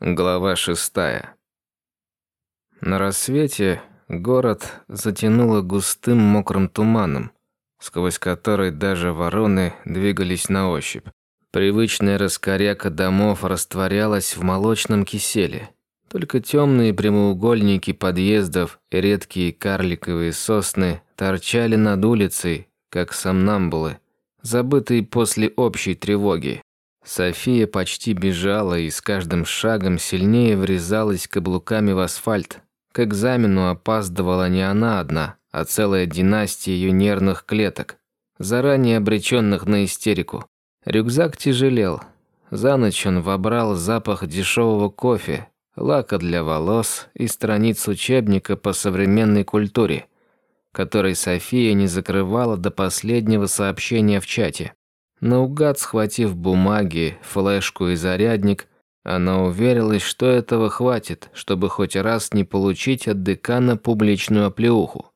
Глава шестая. На рассвете город затянуло густым мокрым туманом, сквозь который даже вороны двигались на ощупь. Привычная раскоряка домов растворялась в молочном киселе. Только темные прямоугольники подъездов и редкие карликовые сосны торчали над улицей, как сомнамбулы, забытые после общей тревоги. София почти бежала и с каждым шагом сильнее врезалась каблуками в асфальт. К экзамену опаздывала не она одна, а целая династия ее нервных клеток, заранее обреченных на истерику. Рюкзак тяжелел. За ночь он вобрал запах дешевого кофе, лака для волос и страниц учебника по современной культуре, который София не закрывала до последнего сообщения в чате. Наугад схватив бумаги, флешку и зарядник, она уверилась, что этого хватит, чтобы хоть раз не получить от декана публичную оплеуху.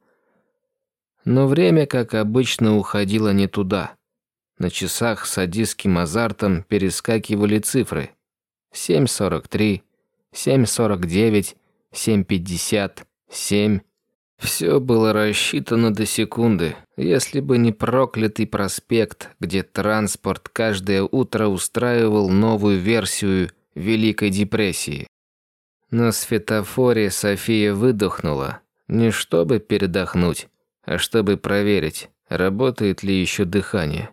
Но время, как обычно, уходило не туда. На часах с садистским азартом перескакивали цифры. 7.43, 7.49, 7.50, 7. Все было рассчитано до секунды, если бы не проклятый проспект, где транспорт каждое утро устраивал новую версию Великой депрессии. На светофоре София выдохнула, не чтобы передохнуть, а чтобы проверить, работает ли еще дыхание.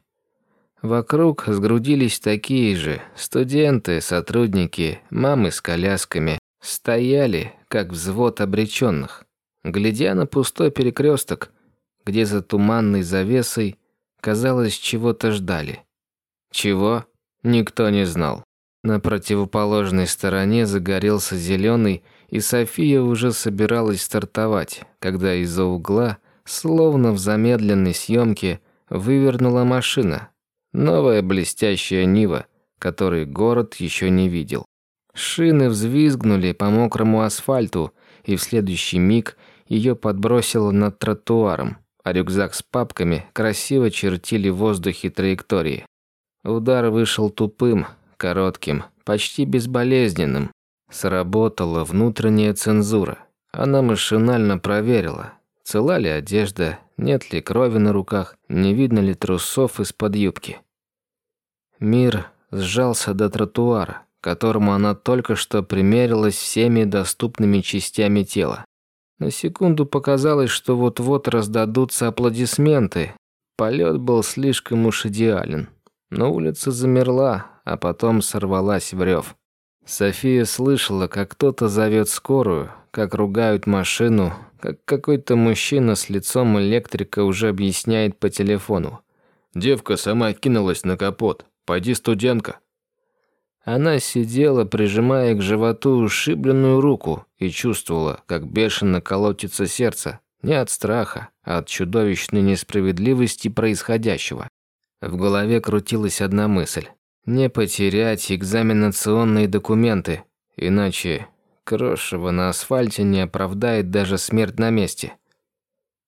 Вокруг сгрудились такие же студенты, сотрудники, мамы с колясками, стояли, как взвод обреченных глядя на пустой перекресток, где за туманной завесой, казалось, чего-то ждали. Чего? Никто не знал. На противоположной стороне загорелся зеленый, и София уже собиралась стартовать, когда из-за угла, словно в замедленной съемке, вывернула машина. Новая блестящая Нива, которой город еще не видел. Шины взвизгнули по мокрому асфальту, и в следующий миг ее подбросило над тротуаром, а рюкзак с папками красиво чертили в воздухе траектории. Удар вышел тупым, коротким, почти безболезненным. Сработала внутренняя цензура. Она машинально проверила, цела ли одежда, нет ли крови на руках, не видно ли трусов из-под юбки. Мир сжался до тротуара, которому она только что примерилась всеми доступными частями тела. На секунду показалось, что вот-вот раздадутся аплодисменты. Полет был слишком уж идеален. Но улица замерла, а потом сорвалась в рев. София слышала, как кто-то зовет скорую, как ругают машину, как какой-то мужчина с лицом электрика уже объясняет по телефону. «Девка сама кинулась на капот. Пойди, студентка». Она сидела, прижимая к животу ушибленную руку, и чувствовала, как бешено колотится сердце, не от страха, а от чудовищной несправедливости происходящего. В голове крутилась одна мысль – не потерять экзаменационные документы, иначе крошево на асфальте не оправдает даже смерть на месте.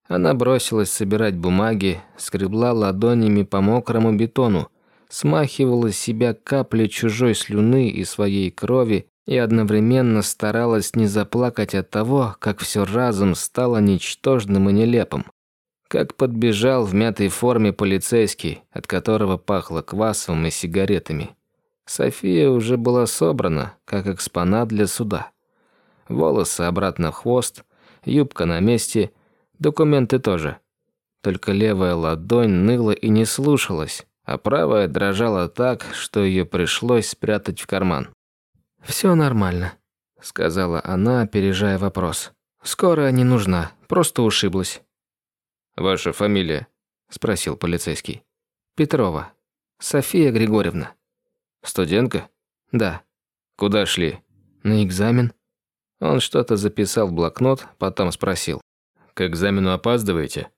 Она бросилась собирать бумаги, скребла ладонями по мокрому бетону, смахивала с себя капли чужой слюны и своей крови и одновременно старалась не заплакать от того, как все разом стало ничтожным и нелепым. Как подбежал в мятой форме полицейский, от которого пахло квасом и сигаретами. София уже была собрана, как экспонат для суда. Волосы обратно в хвост, юбка на месте, документы тоже. Только левая ладонь ныла и не слушалась, а правая дрожала так, что ее пришлось спрятать в карман. «Все нормально», — сказала она, опережая вопрос. «Скоро не нужна, просто ушиблась». «Ваша фамилия?» — спросил полицейский. «Петрова. София Григорьевна». «Студентка?» «Да». «Куда шли?» «На экзамен». Он что-то записал в блокнот, потом спросил. «К экзамену опаздываете?»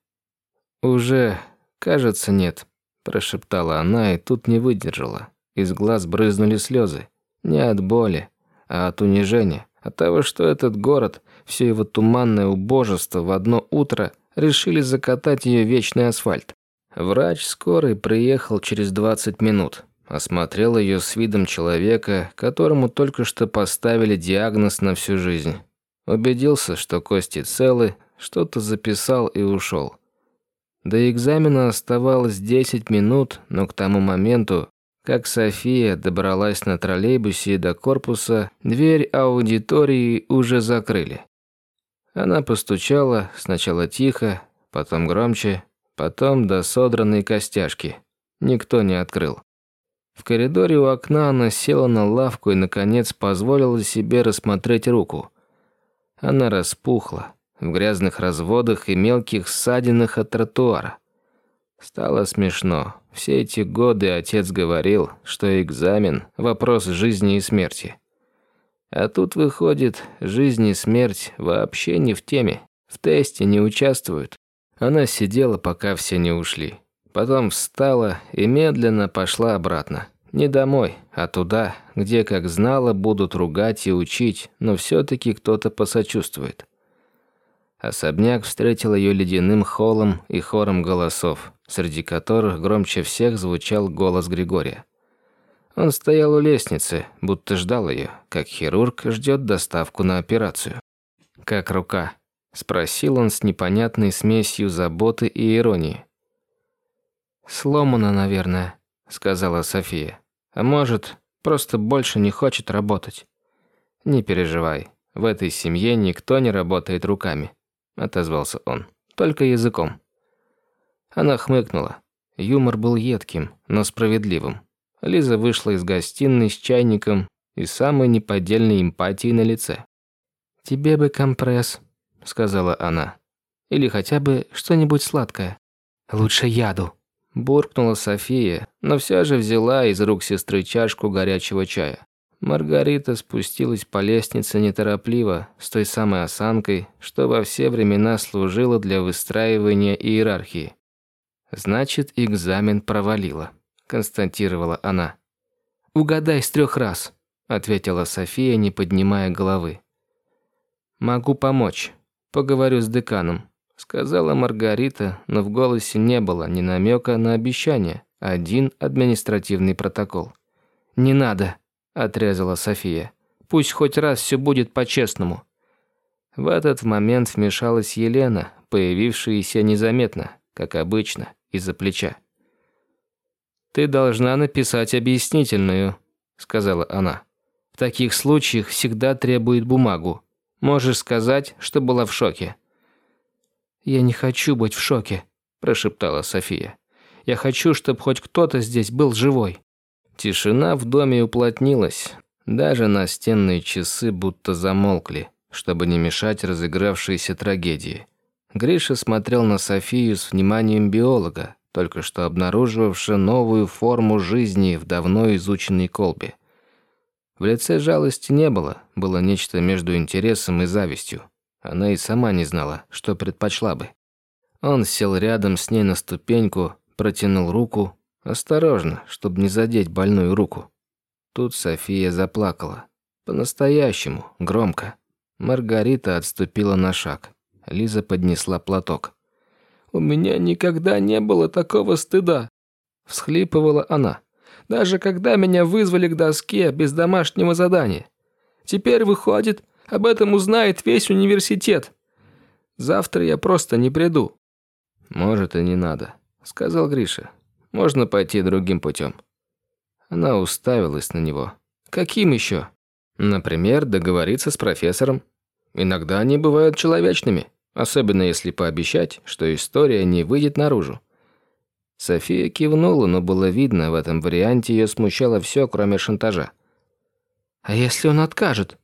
«Уже, кажется, нет прошептала она и тут не выдержала. Из глаз брызнули слезы. Не от боли, а от унижения. От того, что этот город, все его туманное убожество в одно утро решили закатать ее вечный асфальт. Врач скорый приехал через 20 минут. осмотрел ее с видом человека, которому только что поставили диагноз на всю жизнь. Убедился, что кости целы, что-то записал и ушел. До экзамена оставалось 10 минут, но к тому моменту, как София добралась на троллейбусе до корпуса, дверь аудитории уже закрыли. Она постучала, сначала тихо, потом громче, потом до содранной костяшки. Никто не открыл. В коридоре у окна она села на лавку и, наконец, позволила себе рассмотреть руку. Она распухла, в грязных разводах и мелких ссадинах от тротуара. Стало смешно. Все эти годы отец говорил, что экзамен – вопрос жизни и смерти. А тут выходит, жизнь и смерть вообще не в теме, в тесте не участвуют. Она сидела, пока все не ушли. Потом встала и медленно пошла обратно. Не домой, а туда, где, как знала, будут ругать и учить, но все-таки кто-то посочувствует. Особняк встретил ее ледяным холлом и хором голосов, среди которых громче всех звучал голос Григория. Он стоял у лестницы, будто ждал ее, как хирург ждет доставку на операцию. «Как рука?» – спросил он с непонятной смесью заботы и иронии. «Сломана, наверное», – сказала София. «А может, просто больше не хочет работать». «Не переживай, в этой семье никто не работает руками», – отозвался он. «Только языком». Она хмыкнула. Юмор был едким, но справедливым. Лиза вышла из гостиной с чайником и самой неподдельной эмпатией на лице. «Тебе бы компресс», – сказала она. «Или хотя бы что-нибудь сладкое. Лучше яду», – буркнула София, но все же взяла из рук сестры чашку горячего чая. Маргарита спустилась по лестнице неторопливо, с той самой осанкой, что во все времена служила для выстраивания иерархии. Значит, экзамен провалила, констатировала она. Угадай с трех раз, ответила София, не поднимая головы. Могу помочь. Поговорю с деканом, сказала Маргарита, но в голосе не было ни намека на обещание, один административный протокол. Не надо, отрезала София. Пусть хоть раз все будет по-честному. В этот момент вмешалась Елена, появившаяся незаметно, как обычно, из-за плеча. «Ты должна написать объяснительную», — сказала она. «В таких случаях всегда требует бумагу. Можешь сказать, что была в шоке». «Я не хочу быть в шоке», – прошептала София. «Я хочу, чтобы хоть кто-то здесь был живой». Тишина в доме уплотнилась. Даже настенные часы будто замолкли, чтобы не мешать разыгравшейся трагедии. Гриша смотрел на Софию с вниманием биолога, только что обнаруживавшего новую форму жизни в давно изученной колбе. В лице жалости не было, было нечто между интересом и завистью. Она и сама не знала, что предпочла бы. Он сел рядом с ней на ступеньку, протянул руку, осторожно, чтобы не задеть больную руку. Тут София заплакала. По-настоящему, громко. Маргарита отступила на шаг. Лиза поднесла платок. «У меня никогда не было такого стыда», – всхлипывала она. «Даже когда меня вызвали к доске без домашнего задания. Теперь выходит, об этом узнает весь университет. Завтра я просто не приду». «Может, и не надо», – сказал Гриша. «Можно пойти другим путем». Она уставилась на него. «Каким еще?» «Например, договориться с профессором. Иногда они бывают человечными, особенно если пообещать, что история не выйдет наружу». София кивнула, но было видно, в этом варианте ее смущало все, кроме шантажа. «А если он откажет?»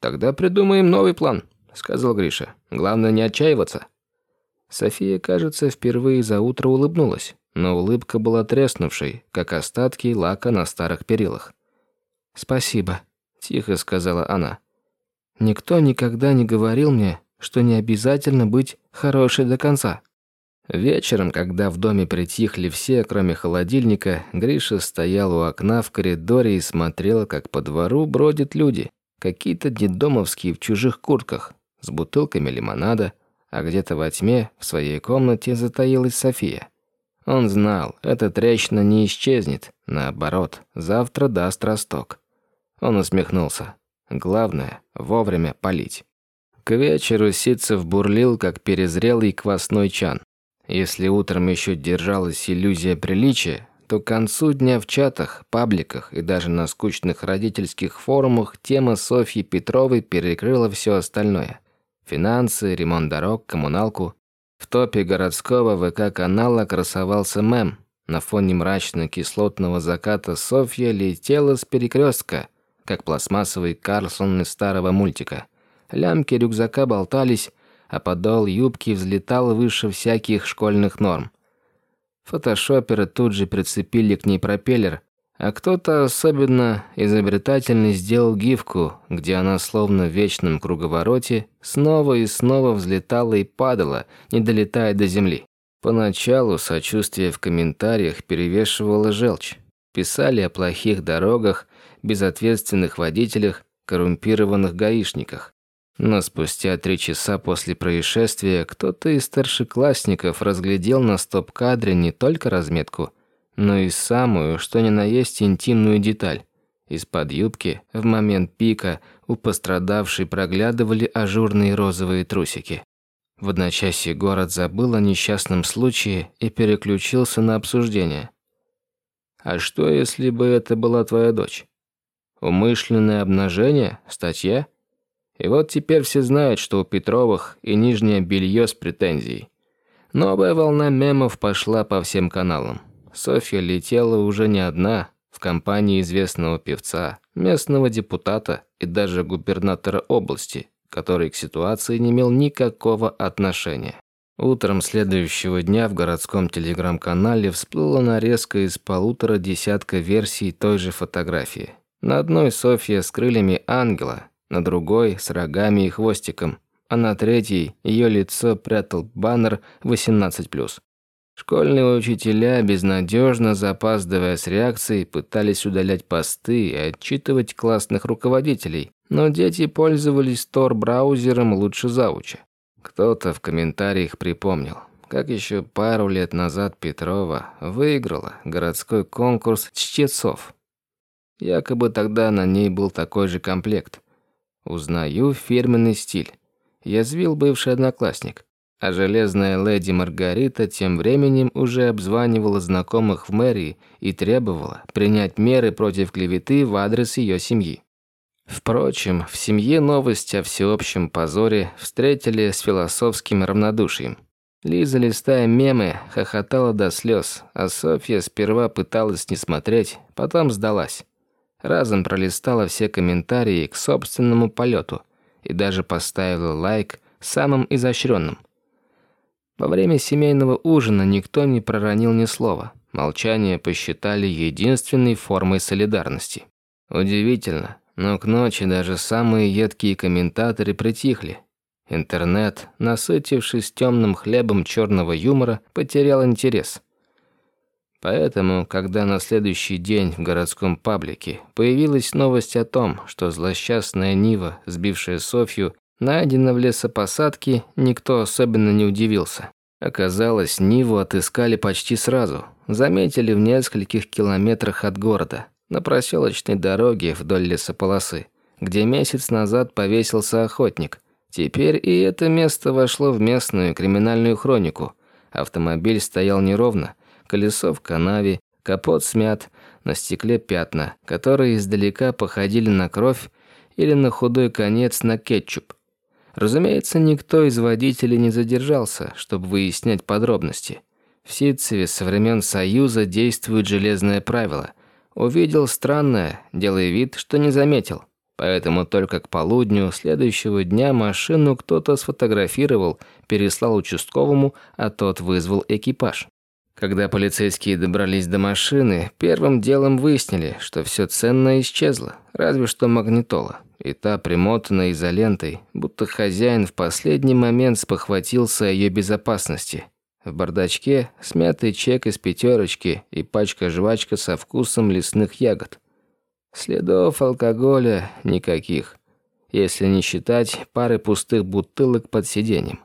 «Тогда придумаем новый план», — сказал Гриша. «Главное не отчаиваться». София, кажется, впервые за утро улыбнулась, но улыбка была треснувшей, как остатки лака на старых перилах. «Спасибо», — тихо сказала она. «Никто никогда не говорил мне, что не обязательно быть хорошей до конца». Вечером, когда в доме притихли все, кроме холодильника, Гриша стоял у окна в коридоре и смотрел, как по двору бродят люди. Какие-то детдомовские в чужих куртках, с бутылками лимонада, а где-то во тьме в своей комнате затаилась София. Он знал, эта трещина не исчезнет. Наоборот, завтра даст росток. Он усмехнулся. Главное – вовремя полить. К вечеру Ситцев бурлил, как перезрелый квасной чан. Если утром еще держалась иллюзия приличия, то к концу дня в чатах, пабликах и даже на скучных родительских форумах тема Софьи Петровой перекрыла все остальное. Финансы, ремонт дорог, коммуналку. В топе городского ВК-канала красовался мем. На фоне мрачно-кислотного заката Софья летела с перекрестка, как пластмассовый Карлсон из старого мультика. Лямки рюкзака болтались, а подол юбки взлетал выше всяких школьных норм. Фотошоперы тут же прицепили к ней пропеллер, а кто-то особенно изобретательный сделал гифку, где она словно в вечном круговороте снова и снова взлетала и падала, не долетая до земли. Поначалу сочувствие в комментариях перевешивало желчь. Писали о плохих дорогах, безответственных водителях, коррумпированных гаишниках. Но спустя три часа после происшествия кто-то из старшеклассников разглядел на стоп-кадре не только разметку – но и самую, что ни на есть интимную деталь. Из-под юбки в момент пика у пострадавшей проглядывали ажурные розовые трусики. В одночасье город забыл о несчастном случае и переключился на обсуждение. А что, если бы это была твоя дочь? Умышленное обнажение? Статья? И вот теперь все знают, что у Петровых и нижнее белье с претензией. Новая волна мемов пошла по всем каналам. Софья летела уже не одна, в компании известного певца, местного депутата и даже губернатора области, который к ситуации не имел никакого отношения. Утром следующего дня в городском телеграм-канале всплыла нарезка из полутора десятка версий той же фотографии. На одной Софья с крыльями ангела, на другой с рогами и хвостиком, а на третьей ее лицо прятал баннер 18+. Школьные учителя, безнадежно запаздывая с реакцией, пытались удалять посты и отчитывать классных руководителей, но дети пользовались Tor-браузером лучше зауча. Кто-то в комментариях припомнил, как еще пару лет назад Петрова выиграла городской конкурс чтецов. Якобы тогда на ней был такой же комплект. Узнаю фирменный стиль. Язвил бывший одноклассник. А железная леди Маргарита тем временем уже обзванивала знакомых в мэрии и требовала принять меры против клеветы в адрес ее семьи. Впрочем, в семье новость о всеобщем позоре встретили с философским равнодушием. Лиза, листая мемы, хохотала до слез, а Софья сперва пыталась не смотреть, потом сдалась. Разом пролистала все комментарии к собственному полету и даже поставила лайк самым изощренным – во время семейного ужина никто не проронил ни слова. Молчание посчитали единственной формой солидарности. Удивительно, но к ночи даже самые едкие комментаторы притихли. Интернет, насытившись темным хлебом черного юмора, потерял интерес. Поэтому, когда на следующий день в городском паблике появилась новость о том, что злосчастная Нива, сбившая Софью, Найдено в лесопосадке, никто особенно не удивился. Оказалось, Ниву отыскали почти сразу. Заметили в нескольких километрах от города, на проселочной дороге вдоль лесополосы, где месяц назад повесился охотник. Теперь и это место вошло в местную криминальную хронику. Автомобиль стоял неровно, колесо в канаве, капот смят, на стекле пятна, которые издалека походили на кровь или на худой конец на кетчуп. Разумеется, никто из водителей не задержался, чтобы выяснять подробности. В Ситцеве со времен Союза действует железное правило. Увидел странное, делая вид, что не заметил. Поэтому только к полудню следующего дня машину кто-то сфотографировал, переслал участковому, а тот вызвал экипаж. Когда полицейские добрались до машины, первым делом выяснили, что все ценное исчезло, разве что магнитола и та примотана изолентой, будто хозяин в последний момент спохватился о ее безопасности. В бардачке смятый чек из пятерочки и пачка-жвачка со вкусом лесных ягод. Следов алкоголя никаких, если не считать пары пустых бутылок под сиденьем.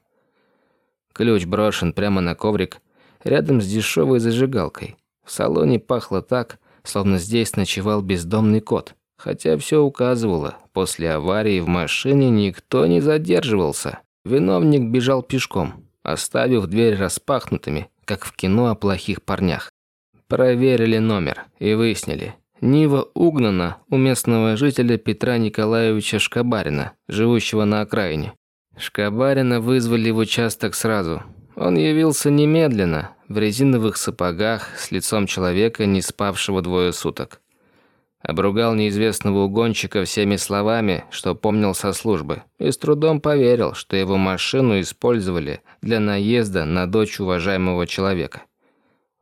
Ключ брошен прямо на коврик. Рядом с дешевой зажигалкой. В салоне пахло так, словно здесь ночевал бездомный кот. Хотя все указывало, после аварии в машине никто не задерживался. Виновник бежал пешком, оставив дверь распахнутыми, как в кино о плохих парнях. Проверили номер и выяснили. Нива угнана у местного жителя Петра Николаевича Шкабарина, живущего на окраине. Шкабарина вызвали в участок сразу. Он явился немедленно, в резиновых сапогах, с лицом человека, не спавшего двое суток. Обругал неизвестного угонщика всеми словами, что помнил со службы, и с трудом поверил, что его машину использовали для наезда на дочь уважаемого человека.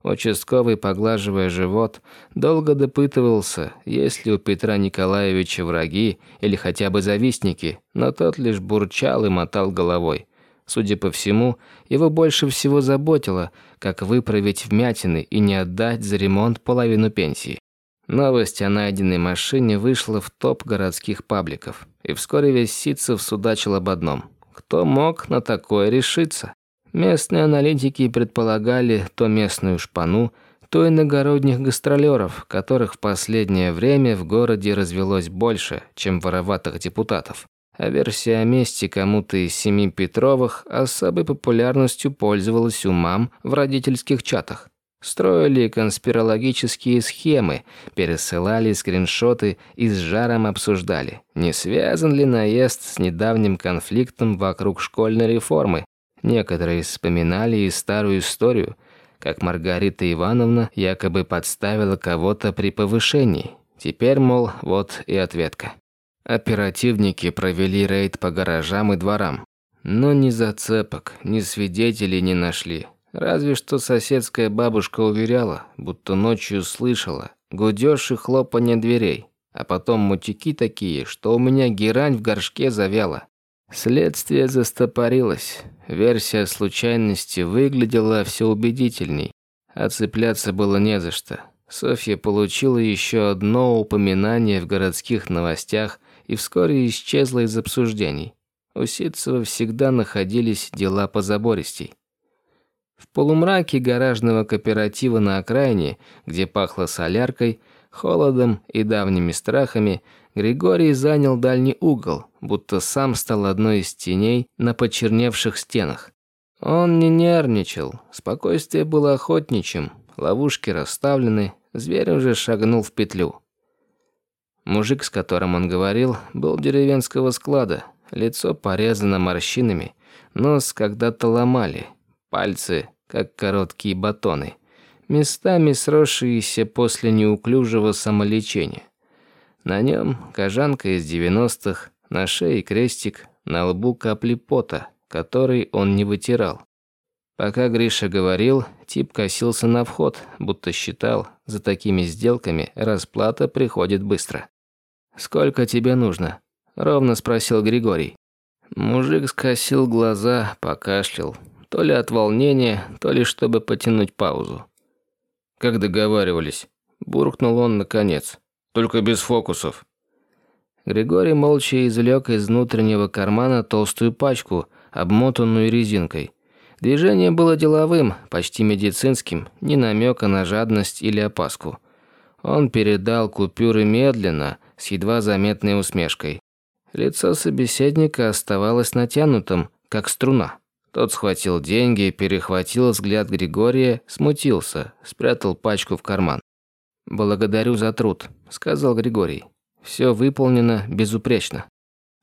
Участковый, поглаживая живот, долго допытывался, есть ли у Петра Николаевича враги или хотя бы завистники, но тот лишь бурчал и мотал головой. Судя по всему, его больше всего заботило, как выправить вмятины и не отдать за ремонт половину пенсии. Новость о найденной машине вышла в топ городских пабликов, и вскоре весь Ситцев судачил об одном. Кто мог на такое решиться? Местные аналитики предполагали то местную шпану, то иногородних гастролеров, которых в последнее время в городе развелось больше, чем вороватых депутатов. А версия о мести кому-то из семи Петровых особой популярностью пользовалась у мам в родительских чатах. Строили конспирологические схемы, пересылали скриншоты и с жаром обсуждали, не связан ли наезд с недавним конфликтом вокруг школьной реформы, Некоторые вспоминали и старую историю, как Маргарита Ивановна якобы подставила кого-то при повышении. Теперь, мол, вот и ответка. Оперативники провели рейд по гаражам и дворам. Но ни зацепок, ни свидетелей не нашли. Разве что соседская бабушка уверяла, будто ночью слышала гудёж и хлопанье дверей. А потом мутики такие, что у меня герань в горшке завяла. Следствие застопорилось. Версия случайности выглядела все убедительней, а цепляться было не за что. Софья получила еще одно упоминание в городских новостях и вскоре исчезла из обсуждений. У Ситцева всегда находились дела по забористей. В полумраке гаражного кооператива на окраине, где пахло соляркой, холодом и давними страхами, Григорий занял дальний угол, будто сам стал одной из теней на почерневших стенах. Он не нервничал, спокойствие было охотничьим, ловушки расставлены, зверь уже шагнул в петлю. Мужик, с которым он говорил, был деревенского склада, лицо порезано морщинами, нос когда-то ломали, пальцы, как короткие батоны, местами сросшиеся после неуклюжего самолечения. На нем кожанка из 90-х, на шее крестик, на лбу капли пота, который он не вытирал. Пока Гриша говорил, тип косился на вход, будто считал, за такими сделками расплата приходит быстро. «Сколько тебе нужно?» – ровно спросил Григорий. Мужик скосил глаза, покашлял. То ли от волнения, то ли чтобы потянуть паузу. «Как договаривались?» – буркнул он наконец. Только без фокусов». Григорий молча извлек из внутреннего кармана толстую пачку, обмотанную резинкой. Движение было деловым, почти медицинским, ни намека на жадность или опаску. Он передал купюры медленно, с едва заметной усмешкой. Лицо собеседника оставалось натянутым, как струна. Тот схватил деньги, перехватил взгляд Григория, смутился, спрятал пачку в карман. «Благодарю за труд», – сказал Григорий. «Все выполнено безупречно».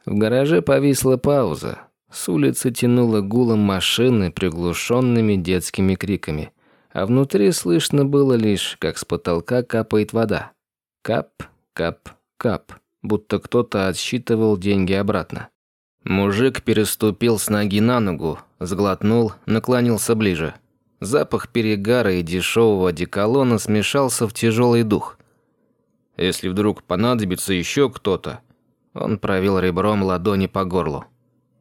В гараже повисла пауза. С улицы тянуло гулом машины, приглушенными детскими криками. А внутри слышно было лишь, как с потолка капает вода. Кап, кап, кап. Будто кто-то отсчитывал деньги обратно. Мужик переступил с ноги на ногу, сглотнул, наклонился ближе. Запах перегара и дешевого одеколона смешался в тяжелый дух. Если вдруг понадобится еще кто-то, он провел ребром ладони по горлу.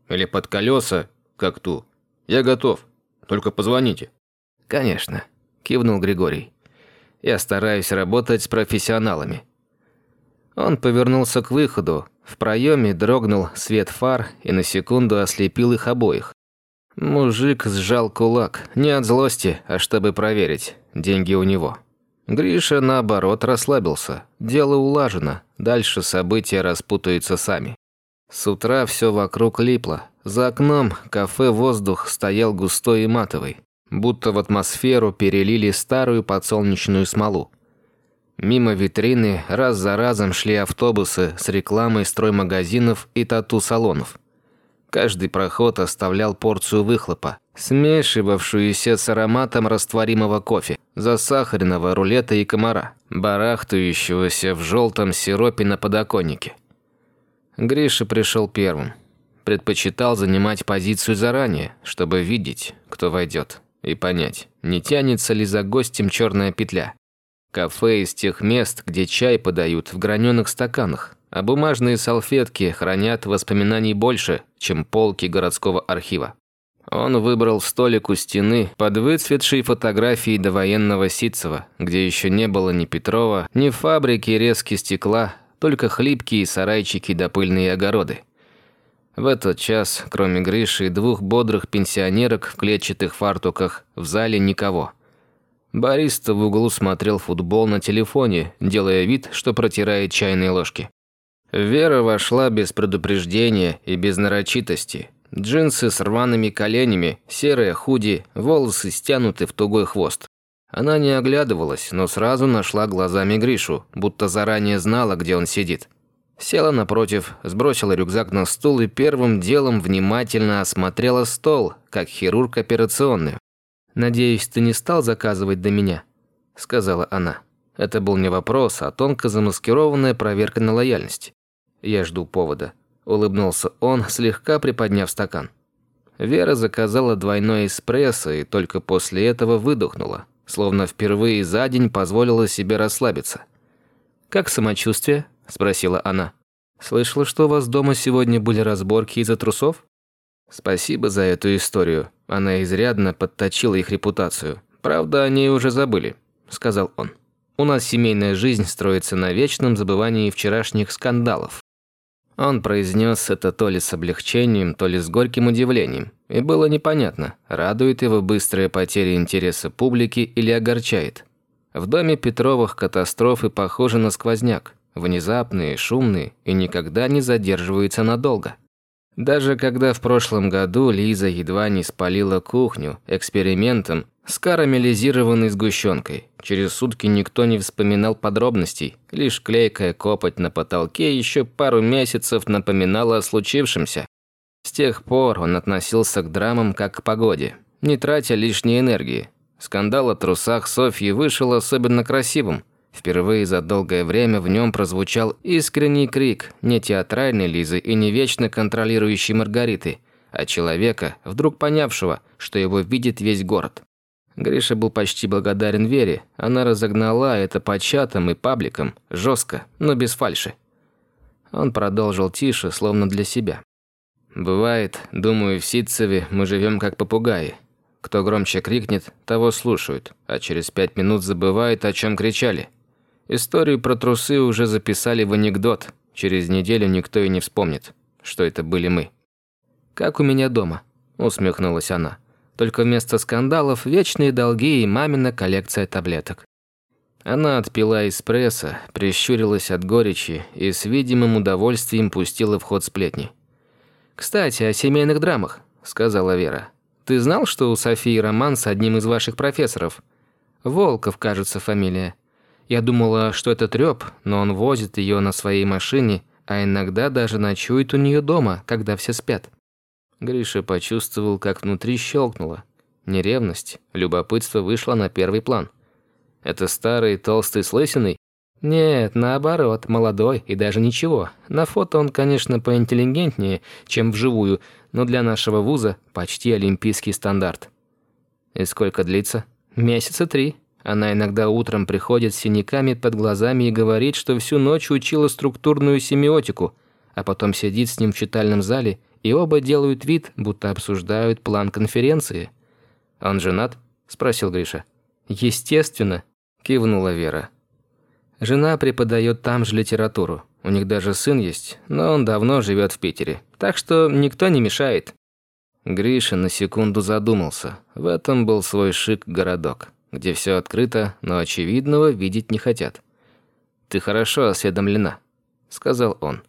Или под колеса, как ту. Я готов. Только позвоните. Конечно, кивнул Григорий. Я стараюсь работать с профессионалами. Он повернулся к выходу. В проеме дрогнул свет фар и на секунду ослепил их обоих. Мужик сжал кулак, не от злости, а чтобы проверить, деньги у него. Гриша, наоборот, расслабился. Дело улажено, дальше события распутаются сами. С утра все вокруг липло. За окном кафе «Воздух» стоял густой и матовый, будто в атмосферу перелили старую подсолнечную смолу. Мимо витрины раз за разом шли автобусы с рекламой строймагазинов и тату-салонов. Каждый проход оставлял порцию выхлопа, смешивавшуюся с ароматом растворимого кофе, засахаренного рулета и комара, барахтающегося в желтом сиропе на подоконнике. Гриша пришел первым. Предпочитал занимать позицию заранее, чтобы видеть, кто войдет, и понять, не тянется ли за гостем черная петля. Кафе из тех мест, где чай подают в граненых стаканах, а бумажные салфетки хранят воспоминаний больше, чем полки городского архива. Он выбрал столик у стены под выцветшей фотографией довоенного Ситцева, где еще не было ни Петрова, ни фабрики резки стекла, только хлипкие сарайчики да пыльные огороды. В этот час, кроме Гриши и двух бодрых пенсионерок в клетчатых фартуках, в зале никого – Бариста в углу смотрел футбол на телефоне, делая вид, что протирает чайные ложки. Вера вошла без предупреждения и без нарочитости. Джинсы с рваными коленями, серые худи, волосы стянуты в тугой хвост. Она не оглядывалась, но сразу нашла глазами Гришу, будто заранее знала, где он сидит. Села напротив, сбросила рюкзак на стул и первым делом внимательно осмотрела стол, как хирург операционную. «Надеюсь, ты не стал заказывать до меня?» – сказала она. Это был не вопрос, а тонко замаскированная проверка на лояльность. «Я жду повода», – улыбнулся он, слегка приподняв стакан. Вера заказала двойной эспрессо и только после этого выдохнула, словно впервые за день позволила себе расслабиться. «Как самочувствие?» – спросила она. «Слышала, что у вас дома сегодня были разборки из-за трусов?» «Спасибо за эту историю», она изрядно подточила их репутацию. Правда, они уже забыли, сказал он. У нас семейная жизнь строится на вечном забывании вчерашних скандалов. Он произнес это то ли с облегчением, то ли с горьким удивлением. И было непонятно, радует его быстрая потеря интереса публики или огорчает. В доме Петровых катастрофы похожи на сквозняк. Внезапные, шумные и никогда не задерживаются надолго. Даже когда в прошлом году Лиза едва не спалила кухню экспериментом с карамелизированной сгущенкой. Через сутки никто не вспоминал подробностей, лишь клейкая копоть на потолке еще пару месяцев напоминала о случившемся. С тех пор он относился к драмам как к погоде, не тратя лишней энергии. Скандал о трусах Софьи вышел особенно красивым – Впервые за долгое время в нем прозвучал искренний крик не театральной Лизы и не вечно контролирующей Маргариты, а человека, вдруг понявшего, что его видит весь город. Гриша был почти благодарен Вере. Она разогнала это по чатам и пабликам, жестко, но без фальши. Он продолжил тише, словно для себя. «Бывает, думаю, в Ситцеве мы живем как попугаи. Кто громче крикнет, того слушают, а через пять минут забывают, о чем кричали. Историю про трусы уже записали в анекдот. Через неделю никто и не вспомнит, что это были мы. «Как у меня дома», – усмехнулась она. «Только вместо скандалов вечные долги и мамина коллекция таблеток». Она отпила эспрессо, прищурилась от горечи и с видимым удовольствием пустила в ход сплетни. «Кстати, о семейных драмах», – сказала Вера. «Ты знал, что у Софии роман с одним из ваших профессоров? Волков, кажется, фамилия. Я думала, что это трёп, но он возит её на своей машине, а иногда даже ночует у неё дома, когда все спят. Гриша почувствовал, как внутри щелкнуло. Не ревность, любопытство вышло на первый план. Это старый, толстый с? Нет, наоборот, молодой и даже ничего. На фото он, конечно, поинтеллигентнее, чем вживую, но для нашего вуза почти олимпийский стандарт. И сколько длится? Месяца три. Она иногда утром приходит с синяками под глазами и говорит, что всю ночь учила структурную семиотику, а потом сидит с ним в читальном зале, и оба делают вид, будто обсуждают план конференции. «Он женат?» – спросил Гриша. «Естественно», – кивнула Вера. Жена преподает там же литературу. У них даже сын есть, но он давно живет в Питере. Так что никто не мешает. Гриша на секунду задумался. В этом был свой шик-городок, где все открыто, но очевидного видеть не хотят. «Ты хорошо осведомлена», — сказал он.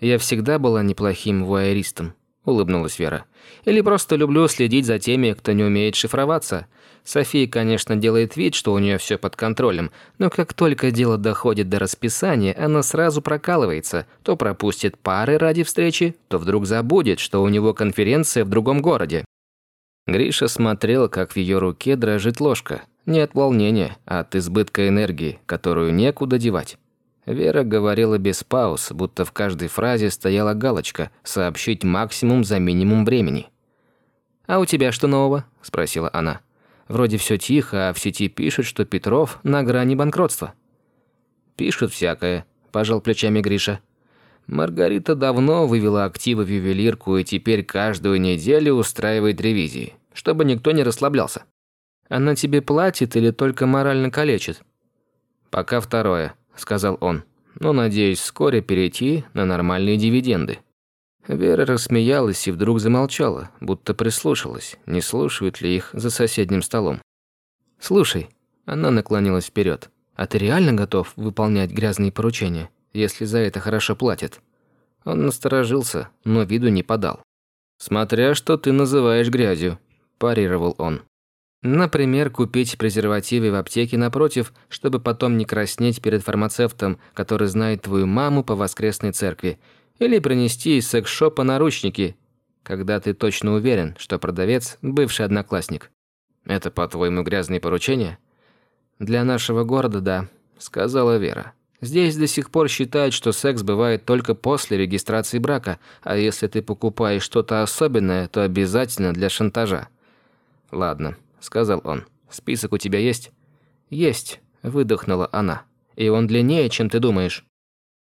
«Я всегда была неплохим вуайеристом», — улыбнулась Вера. «Или просто люблю следить за теми, кто не умеет шифроваться. София, конечно, делает вид, что у нее все под контролем, но как только дело доходит до расписания, она сразу прокалывается. То пропустит пары ради встречи, то вдруг забудет, что у него конференция в другом городе». Гриша смотрел, как в ее руке дрожит ложка. Не от волнения, а от избытка энергии, которую некуда девать. Вера говорила без пауз, будто в каждой фразе стояла галочка «сообщить максимум за минимум времени». «А у тебя что нового?» – спросила она. «Вроде все тихо, а в сети пишут, что Петров на грани банкротства». «Пишут всякое», – пожал плечами Гриша. Маргарита давно вывела активы в ювелирку и теперь каждую неделю устраивает ревизии, чтобы никто не расслаблялся. Она тебе платит или только морально калечит? Пока второе. – сказал он. «Но надеюсь вскоре перейти на нормальные дивиденды». Вера рассмеялась и вдруг замолчала, будто прислушалась, не слушают ли их за соседним столом. «Слушай», – она наклонилась вперед, – «а ты реально готов выполнять грязные поручения, если за это хорошо платят?» Он насторожился, но виду не подал. «Смотря что ты называешь грязью», – парировал он. Например, купить презервативы в аптеке напротив, чтобы потом не краснеть перед фармацевтом, который знает твою маму по воскресной церкви. Или принести из секс-шопа наручники, когда ты точно уверен, что продавец – бывший одноклассник. Это, по-твоему, грязные поручения? Для нашего города – да, сказала Вера. Здесь до сих пор считают, что секс бывает только после регистрации брака, а если ты покупаешь что-то особенное, то обязательно для шантажа. Ладно, сказал он. «Список у тебя есть?» «Есть», – выдохнула она. «И он длиннее, чем ты думаешь».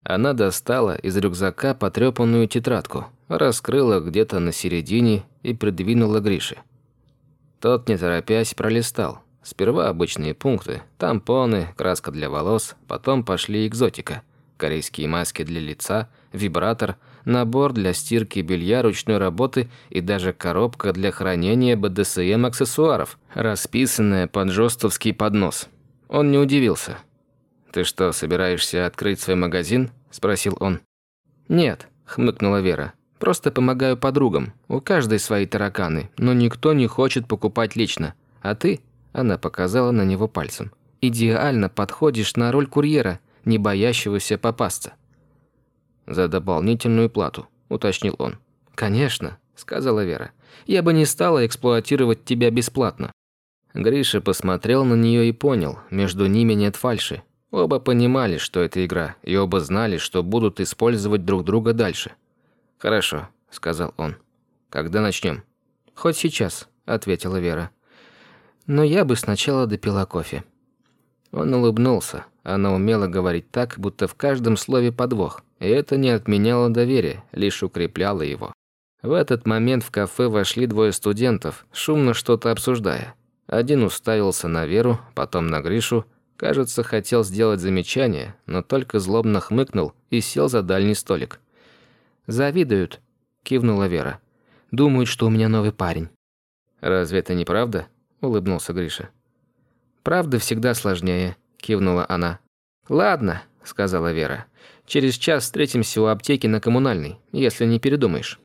Она достала из рюкзака потрепанную тетрадку, раскрыла где-то на середине и придвинула Грише. Тот, не торопясь, пролистал. Сперва обычные пункты, тампоны, краска для волос, потом пошли экзотика. Корейские маски для лица, вибратор – набор для стирки белья ручной работы и даже коробка для хранения БДСМ-аксессуаров, расписанная под жестовский поднос. Он не удивился. «Ты что, собираешься открыть свой магазин?» – спросил он. «Нет», – хмыкнула Вера. «Просто помогаю подругам. У каждой свои тараканы, но никто не хочет покупать лично. А ты?» – она показала на него пальцем. «Идеально подходишь на роль курьера, не боящегося попасться» за дополнительную плату», – уточнил он. «Конечно», – сказала Вера. «Я бы не стала эксплуатировать тебя бесплатно». Гриша посмотрел на нее и понял, между ними нет фальши. Оба понимали, что это игра, и оба знали, что будут использовать друг друга дальше. «Хорошо», – сказал он. «Когда начнем?» «Хоть сейчас», – ответила Вера. «Но я бы сначала допила кофе». Он улыбнулся. Она умела говорить так, будто в каждом слове подвох. И это не отменяло доверие, лишь укрепляло его. В этот момент в кафе вошли двое студентов, шумно что-то обсуждая. Один уставился на Веру, потом на Гришу. Кажется, хотел сделать замечание, но только злобно хмыкнул и сел за дальний столик. «Завидуют», – кивнула Вера. «Думают, что у меня новый парень». «Разве это не правда?» – улыбнулся Гриша. «Правда всегда сложнее», – кивнула она. «Ладно», – сказала Вера. Через час встретимся у аптеки на коммунальной, если не передумаешь».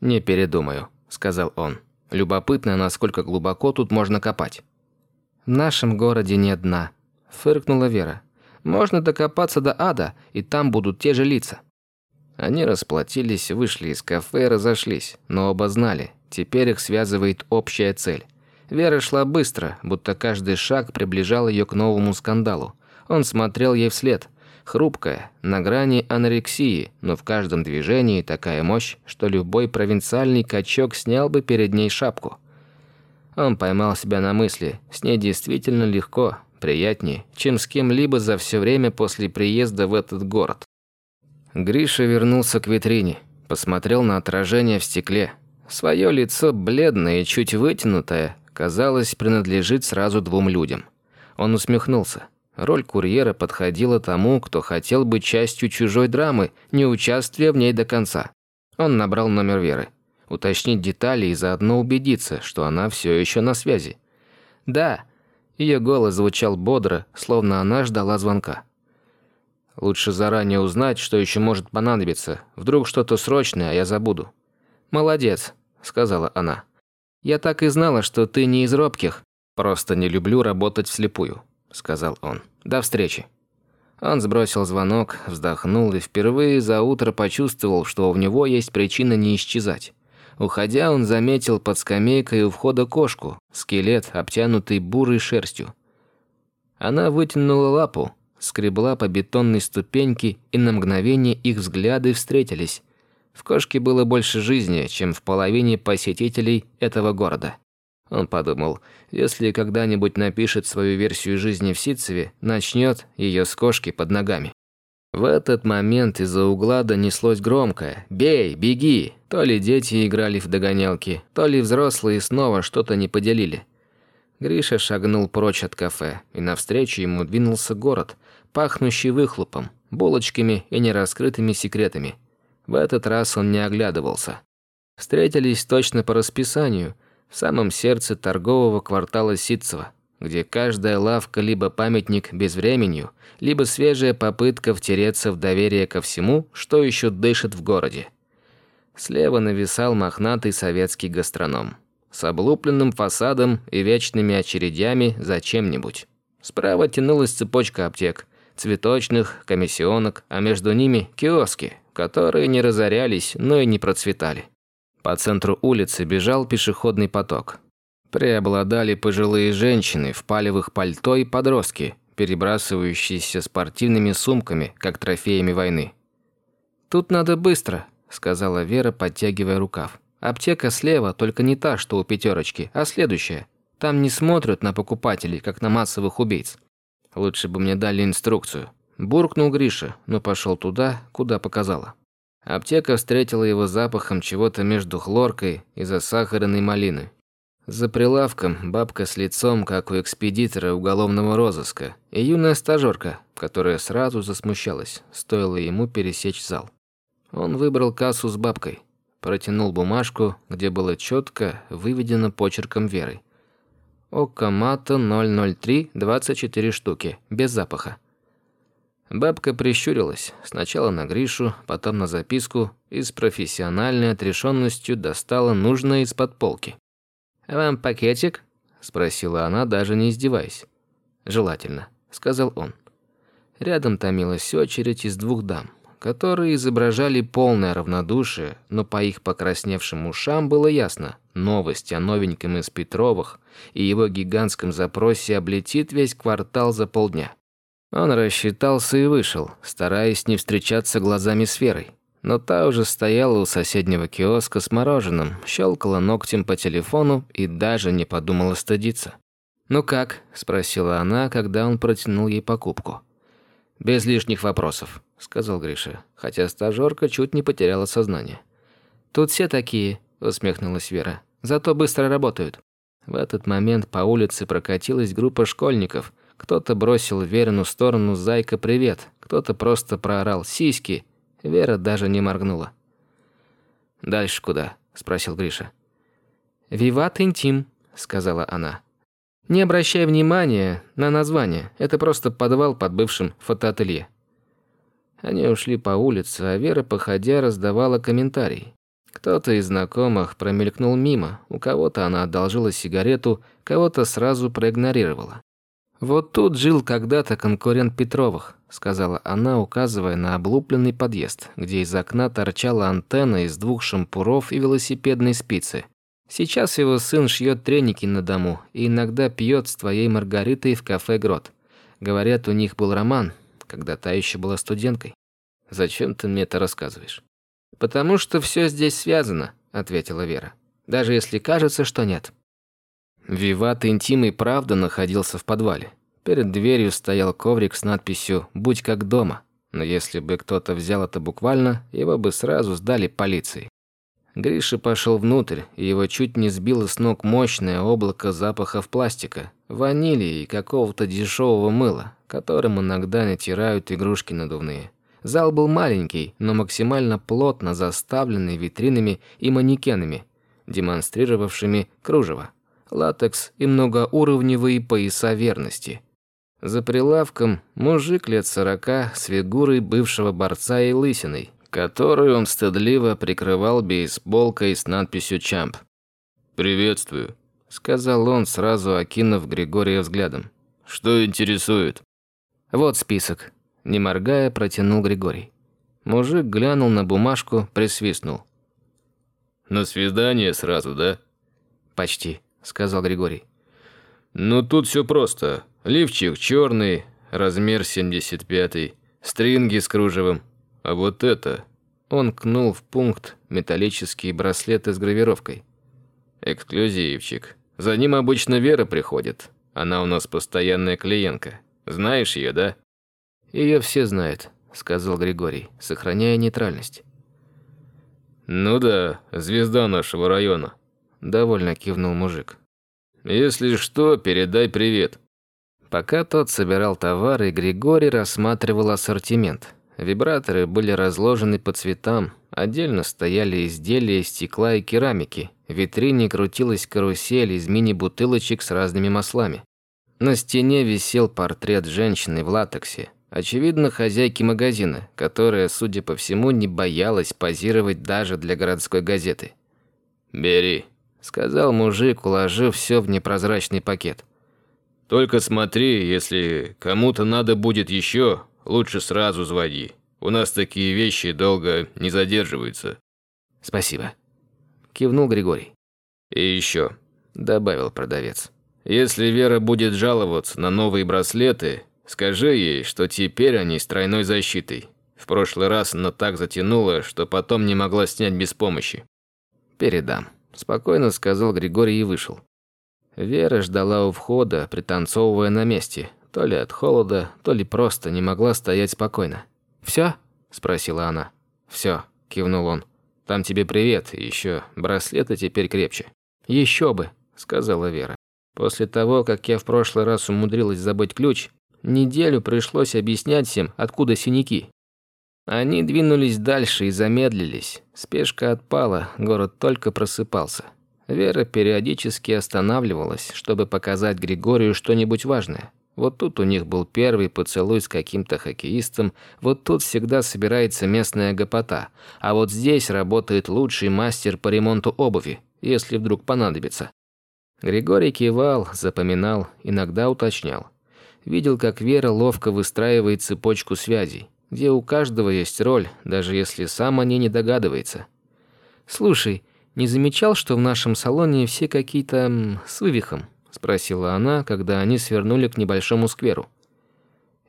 «Не передумаю», — сказал он. «Любопытно, насколько глубоко тут можно копать». «В нашем городе нет дна», — фыркнула Вера. «Можно докопаться до ада, и там будут те же лица». Они расплатились, вышли из кафе и разошлись, но оба знали, теперь их связывает общая цель. Вера шла быстро, будто каждый шаг приближал ее к новому скандалу. Он смотрел ей вслед, Хрупкая, на грани анорексии, но в каждом движении такая мощь, что любой провинциальный качок снял бы перед ней шапку. Он поймал себя на мысли, с ней действительно легко, приятнее, чем с кем-либо за все время после приезда в этот город. Гриша вернулся к витрине, посмотрел на отражение в стекле. Свое лицо, бледное и чуть вытянутое, казалось, принадлежит сразу двум людям. Он усмехнулся. Роль курьера подходила тому, кто хотел быть частью чужой драмы, не участвуя в ней до конца. Он набрал номер Веры. уточнить детали и заодно убедиться, что она все еще на связи. «Да». Ее голос звучал бодро, словно она ждала звонка. «Лучше заранее узнать, что еще может понадобиться. Вдруг что-то срочное, а я забуду». «Молодец», — сказала она. «Я так и знала, что ты не из робких. Просто не люблю работать вслепую», — сказал он. «До встречи». Он сбросил звонок, вздохнул и впервые за утро почувствовал, что у него есть причина не исчезать. Уходя, он заметил под скамейкой у входа кошку, скелет, обтянутый бурой шерстью. Она вытянула лапу, скребла по бетонной ступеньке, и на мгновение их взгляды встретились. В кошке было больше жизни, чем в половине посетителей этого города. Он подумал, если когда-нибудь напишет свою версию жизни в Ситцеве, начнет ее с кошки под ногами. В этот момент из-за угла донеслось громкое «Бей! Беги!». То ли дети играли в догонялки, то ли взрослые снова что-то не поделили. Гриша шагнул прочь от кафе, и навстречу ему двинулся город, пахнущий выхлопом, булочками и нераскрытыми секретами. В этот раз он не оглядывался. Встретились точно по расписанию, в самом сердце торгового квартала Ситцева где каждая лавка либо памятник безвременью, либо свежая попытка втереться в доверие ко всему, что еще дышит в городе. Слева нависал мохнатый советский гастроном с облупленным фасадом и вечными очередями за чем-нибудь. Справа тянулась цепочка аптек, цветочных, комиссионок, а между ними киоски, которые не разорялись, но и не процветали. По центру улицы бежал пешеходный поток. Преобладали пожилые женщины в палевых пальто и подростки, перебрасывающиеся спортивными сумками, как трофеями войны. «Тут надо быстро», – сказала Вера, подтягивая рукав. «Аптека слева, только не та, что у пятерочки, а следующая. Там не смотрят на покупателей, как на массовых убийц. Лучше бы мне дали инструкцию». Буркнул Гриша, но пошел туда, куда показала. Аптека встретила его запахом чего-то между хлоркой и засахаренной малины. За прилавком бабка с лицом, как у экспедитора уголовного розыска, и юная стажерка, которая сразу засмущалась, стоило ему пересечь зал. Он выбрал кассу с бабкой, протянул бумажку, где было четко выведено почерком Веры. Окамата 003, 24 штуки, без запаха. Бабка прищурилась, сначала на Гришу, потом на записку и с профессиональной отрешенностью достала нужное из-под полки. «Вам пакетик?» – спросила она, даже не издеваясь. «Желательно», – сказал он. Рядом томилась очередь из двух дам, которые изображали полное равнодушие, но по их покрасневшим ушам было ясно, новость о новеньком из Петровых и его гигантском запросе облетит весь квартал за полдня. Он рассчитался и вышел, стараясь не встречаться глазами с Верой но та уже стояла у соседнего киоска с мороженым, щелкала ногтем по телефону и даже не подумала стыдиться. «Ну как?» – спросила она, когда он протянул ей покупку. «Без лишних вопросов», – сказал Гриша, хотя стажёрка чуть не потеряла сознание. «Тут все такие», – усмехнулась Вера. «Зато быстро работают». В этот момент по улице прокатилась группа школьников. Кто-то бросил Верину сторону «Зайка, привет», кто-то просто проорал «Сиськи», Вера даже не моргнула. «Дальше куда?» – спросил Гриша. «Виват интим», – сказала она. «Не обращай внимания на название, это просто подвал под бывшим фотоателье». Они ушли по улице, а Вера, походя, раздавала комментарии. Кто-то из знакомых промелькнул мимо, у кого-то она одолжила сигарету, кого-то сразу проигнорировала. «Вот тут жил когда-то конкурент Петровых», – сказала она, указывая на облупленный подъезд, где из окна торчала антенна из двух шампуров и велосипедной спицы. Сейчас его сын шьет треники на дому и иногда пьет с твоей Маргаритой в кафе «Грот». Говорят, у них был роман, когда та еще была студенткой. Зачем ты мне это рассказываешь? Потому что все здесь связано, ответила Вера. Даже если кажется, что нет. Виват Интим и правда находился в подвале. Перед дверью стоял коврик с надписью «Будь как дома». Но если бы кто-то взял это буквально, его бы сразу сдали полиции. Гриша пошел внутрь, и его чуть не сбило с ног мощное облако запахов пластика, ванили и какого-то дешевого мыла, которым иногда натирают игрушки надувные. Зал был маленький, но максимально плотно заставленный витринами и манекенами, демонстрировавшими кружево, латекс и многоуровневые пояса верности. За прилавком мужик лет сорока с фигурой бывшего борца и лысиной, которую он стыдливо прикрывал бейсболкой с надписью «Чамп». «Приветствую», — сказал он, сразу окинув Григория взглядом. «Что интересует?» «Вот список», — не моргая, протянул Григорий. Мужик глянул на бумажку, присвистнул. «На свидание сразу, да?» «Почти», — сказал Григорий. «Ну тут все просто. Лифчик черный, размер 75 стринги с кружевом. А вот это...» Он кнул в пункт металлические браслеты с гравировкой. «Эксклюзивчик. За ним обычно Вера приходит. Она у нас постоянная клиентка. Знаешь ее, да?» Ее все знают», — сказал Григорий, сохраняя нейтральность. «Ну да, звезда нашего района», — довольно кивнул мужик. «Если что, передай привет». Пока тот собирал товары, Григорий рассматривал ассортимент. Вибраторы были разложены по цветам, отдельно стояли изделия из стекла и керамики. В витрине крутилась карусель из мини-бутылочек с разными маслами. На стене висел портрет женщины в латексе, очевидно, хозяйки магазина, которая, судя по всему, не боялась позировать даже для городской газеты. «Бери», — сказал мужик, уложив все в непрозрачный пакет. «Только смотри, если кому-то надо будет еще, лучше сразу звони. У нас такие вещи долго не задерживаются». «Спасибо», – кивнул Григорий. «И еще», – добавил продавец. «Если Вера будет жаловаться на новые браслеты, скажи ей, что теперь они с тройной защитой. В прошлый раз она так затянула, что потом не могла снять без помощи». «Передам», – спокойно сказал Григорий и вышел. Вера ждала у входа, пританцовывая на месте, то ли от холода, то ли просто не могла стоять спокойно. «Всё?» – спросила она. «Всё», – кивнул он. «Там тебе привет, и ещё браслеты теперь крепче». «Ещё бы», – сказала Вера. «После того, как я в прошлый раз умудрилась забыть ключ, неделю пришлось объяснять всем, откуда синяки». Они двинулись дальше и замедлились. Спешка отпала, город только просыпался. Вера периодически останавливалась, чтобы показать Григорию что-нибудь важное. Вот тут у них был первый поцелуй с каким-то хоккеистом, вот тут всегда собирается местная гопота, а вот здесь работает лучший мастер по ремонту обуви, если вдруг понадобится. Григорий кивал, запоминал, иногда уточнял. Видел, как Вера ловко выстраивает цепочку связей, где у каждого есть роль, даже если сам о ней не догадывается. «Слушай, не замечал, что в нашем салоне все какие-то с вывихом?» спросила она, когда они свернули к небольшому скверу.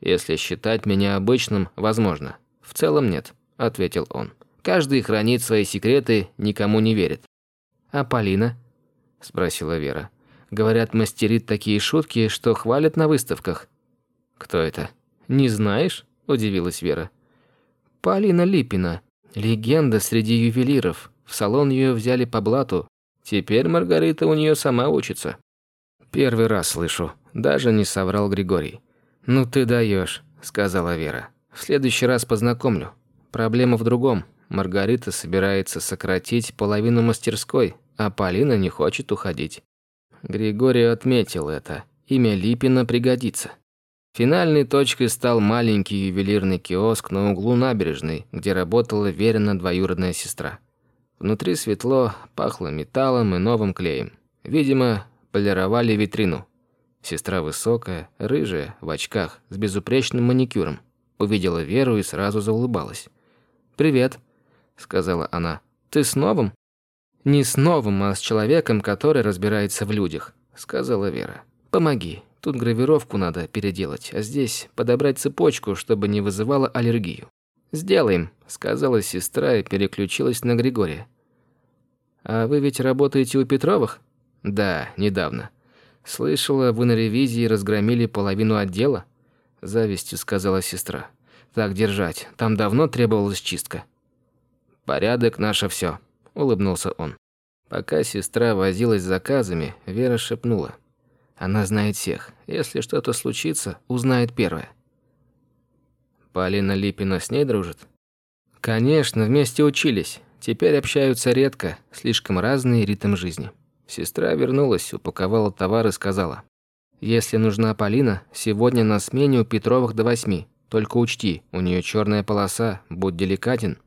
Если считать меня обычным, возможно. В целом нет, ответил он. Каждый хранит свои секреты, никому не верит. А Полина? спросила Вера. Говорят, мастерит такие шутки, что хвалят на выставках. Кто это? Не знаешь? Удивилась Вера. Полина Липина, легенда среди ювелиров. В салон ее взяли по блату. Теперь Маргарита у нее сама учится. «Первый раз слышу», – даже не соврал Григорий. «Ну ты даешь», – сказала Вера. «В следующий раз познакомлю. Проблема в другом. Маргарита собирается сократить половину мастерской, а Полина не хочет уходить». Григорий отметил это. Имя Липина пригодится. Финальной точкой стал маленький ювелирный киоск на углу набережной, где работала Верина двоюродная сестра. Внутри светло, пахло металлом и новым клеем. Видимо, полировали витрину. Сестра высокая, рыжая, в очках, с безупречным маникюром. Увидела Веру и сразу заулыбалась. «Привет», — сказала она. «Ты с новым?» «Не с новым, а с человеком, который разбирается в людях», — сказала Вера. «Помоги. Тут гравировку надо переделать, а здесь подобрать цепочку, чтобы не вызывала аллергию». «Сделаем», — сказала сестра и переключилась на Григория. «А вы ведь работаете у Петровых?» Да, недавно. Слышала, вы на ревизии разгромили половину отдела? Завистью сказала сестра. Так держать. Там давно требовалась чистка. Порядок наше все, улыбнулся он. Пока сестра возилась с заказами, Вера шепнула: "Она знает всех. Если что-то случится, узнает первая". Полина Липина с ней дружит? Конечно, вместе учились. Теперь общаются редко, слишком разный ритм жизни. Сестра вернулась, упаковала товар и сказала. «Если нужна Полина, сегодня на смене у Петровых до восьми. Только учти, у нее черная полоса, будь деликатен».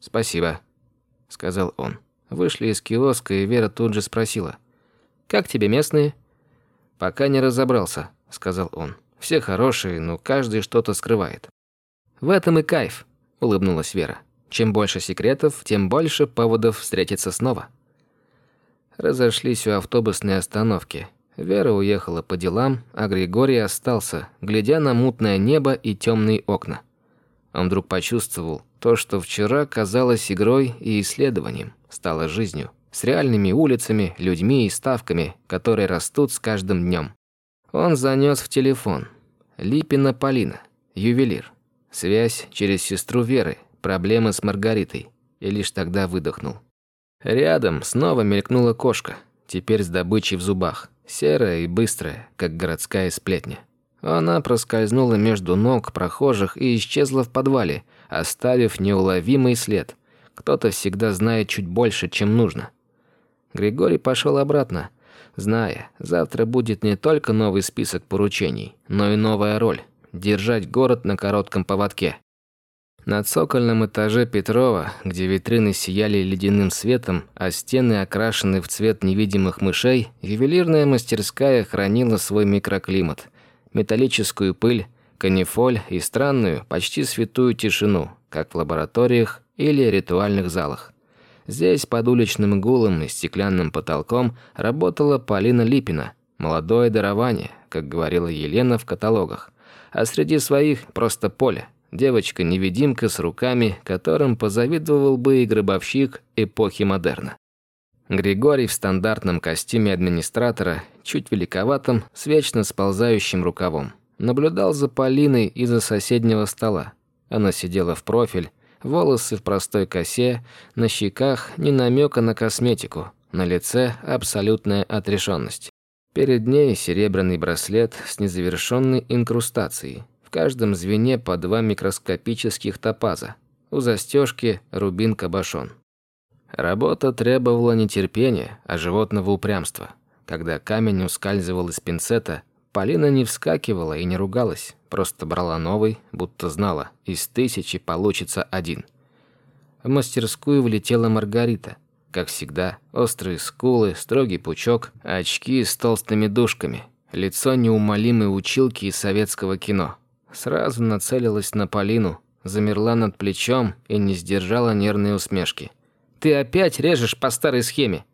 «Спасибо», — сказал он. Вышли из киоска, и Вера тут же спросила. «Как тебе местные?» «Пока не разобрался», — сказал он. «Все хорошие, но каждый что-то скрывает». «В этом и кайф», — улыбнулась Вера. «Чем больше секретов, тем больше поводов встретиться снова». Разошлись у автобусной остановки. Вера уехала по делам, а Григорий остался, глядя на мутное небо и темные окна. Он вдруг почувствовал, то, что вчера казалось игрой и исследованием, стало жизнью, с реальными улицами, людьми и ставками, которые растут с каждым днем. Он занес в телефон. Липина Полина, ювелир. Связь через сестру Веры, проблемы с Маргаритой. И лишь тогда выдохнул. Рядом снова мелькнула кошка, теперь с добычей в зубах, серая и быстрая, как городская сплетня. Она проскользнула между ног прохожих и исчезла в подвале, оставив неуловимый след. Кто-то всегда знает чуть больше, чем нужно. Григорий пошел обратно, зная, завтра будет не только новый список поручений, но и новая роль – держать город на коротком поводке. На цокольном этаже Петрова, где витрины сияли ледяным светом, а стены окрашены в цвет невидимых мышей, ювелирная мастерская хранила свой микроклимат. Металлическую пыль, канифоль и странную, почти святую тишину, как в лабораториях или ритуальных залах. Здесь под уличным гулом и стеклянным потолком работала Полина Липина, молодое дарование, как говорила Елена в каталогах. А среди своих просто поле, Девочка-невидимка с руками, которым позавидовал бы и гробовщик эпохи модерна. Григорий в стандартном костюме администратора, чуть великоватым, с вечно сползающим рукавом. Наблюдал за Полиной из-за соседнего стола. Она сидела в профиль, волосы в простой косе, на щеках ни намека на косметику, на лице абсолютная отрешенность. Перед ней серебряный браслет с незавершенной инкрустацией, каждом звене по два микроскопических топаза. У застежки рубин-кабошон. Работа требовала не терпения, а животного упрямства. Когда камень ускальзывал из пинцета, Полина не вскакивала и не ругалась, просто брала новый, будто знала, из тысячи получится один. В мастерскую влетела Маргарита. Как всегда, острые скулы, строгий пучок, очки с толстыми дужками, лицо неумолимой училки из советского кино – Сразу нацелилась на Полину, замерла над плечом и не сдержала нервной усмешки. «Ты опять режешь по старой схеме!»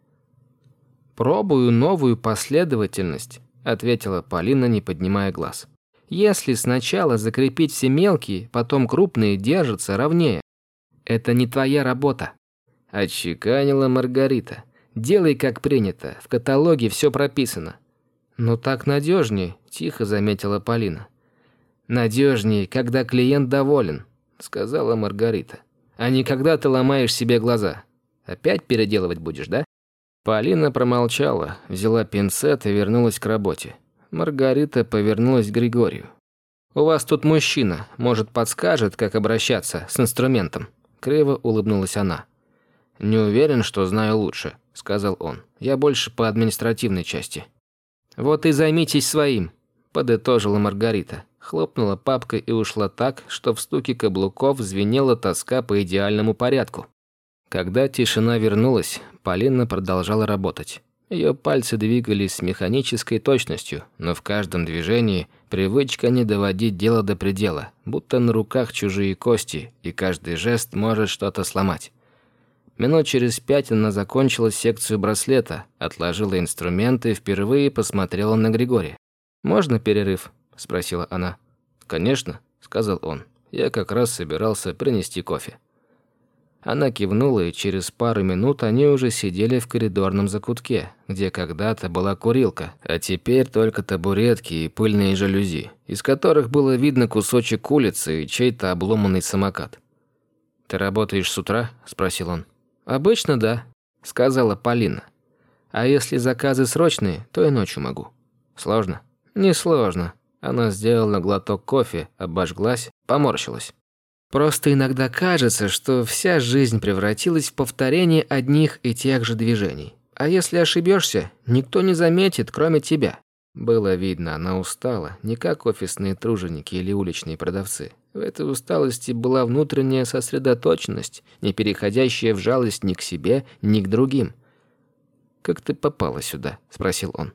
«Пробую новую последовательность», — ответила Полина, не поднимая глаз. «Если сначала закрепить все мелкие, потом крупные держатся ровнее. Это не твоя работа», — отчеканила Маргарита. «Делай, как принято, в каталоге все прописано». «Ну так надежнее», — тихо заметила Полина. «Надежнее, когда клиент доволен», — сказала Маргарита. «А не когда ты ломаешь себе глаза. Опять переделывать будешь, да?» Полина промолчала, взяла пинцет и вернулась к работе. Маргарита повернулась к Григорию. «У вас тут мужчина, может, подскажет, как обращаться с инструментом?» Криво улыбнулась она. «Не уверен, что знаю лучше», — сказал он. «Я больше по административной части». «Вот и займитесь своим», — подытожила Маргарита. Хлопнула папка и ушла так, что в стуке каблуков звенела тоска по идеальному порядку. Когда тишина вернулась, Полина продолжала работать. Ее пальцы двигались с механической точностью, но в каждом движении привычка не доводить дело до предела, будто на руках чужие кости, и каждый жест может что-то сломать. Минут через пять она закончила секцию браслета, отложила инструменты и впервые посмотрела на Григория. «Можно перерыв?» – спросила она. «Конечно», – сказал он. «Я как раз собирался принести кофе». Она кивнула, и через пару минут они уже сидели в коридорном закутке, где когда-то была курилка, а теперь только табуретки и пыльные жалюзи, из которых было видно кусочек улицы и чей-то обломанный самокат. «Ты работаешь с утра?» – спросил он. «Обычно да», – сказала Полина. «А если заказы срочные, то и ночью могу». «Сложно?» «Не сложно», Она сделала глоток кофе, обожглась, поморщилась. Просто иногда кажется, что вся жизнь превратилась в повторение одних и тех же движений. А если ошибешься, никто не заметит, кроме тебя. Было видно, она устала, не как офисные труженики или уличные продавцы. В этой усталости была внутренняя сосредоточенность, не переходящая в жалость ни к себе, ни к другим. «Как ты попала сюда?» – спросил он.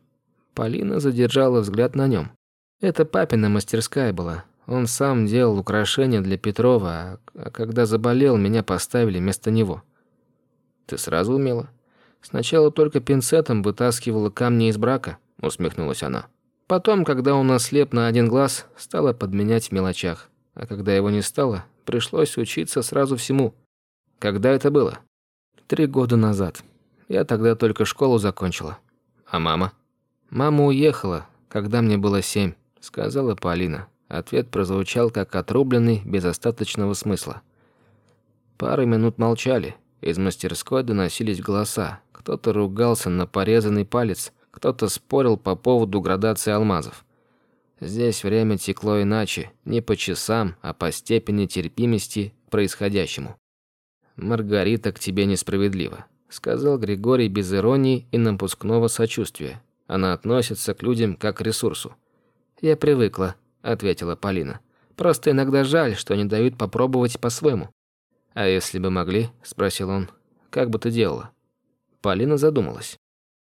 Полина задержала взгляд на нем. «Это папина мастерская была. Он сам делал украшения для Петрова, а когда заболел, меня поставили вместо него». «Ты сразу умела?» «Сначала только пинцетом вытаскивала камни из брака», – усмехнулась она. «Потом, когда он ослеп на один глаз, стала подменять в мелочах. А когда его не стало, пришлось учиться сразу всему. Когда это было? Три года назад. Я тогда только школу закончила. А мама? Мама уехала, когда мне было семь, сказала Полина. Ответ прозвучал как отрубленный, без остаточного смысла. Пары минут молчали. Из мастерской доносились голоса. Кто-то ругался на порезанный палец, кто-то спорил по поводу градации алмазов. Здесь время текло иначе, не по часам, а по степени терпимости к происходящему. «Маргарита к тебе несправедлива», — сказал Григорий без иронии и напускного сочувствия. Она относится к людям как к ресурсу. «Я привыкла», — ответила Полина. «Просто иногда жаль, что не дают попробовать по-своему». «А если бы могли?» — спросил он. «Как бы ты делала?» Полина задумалась.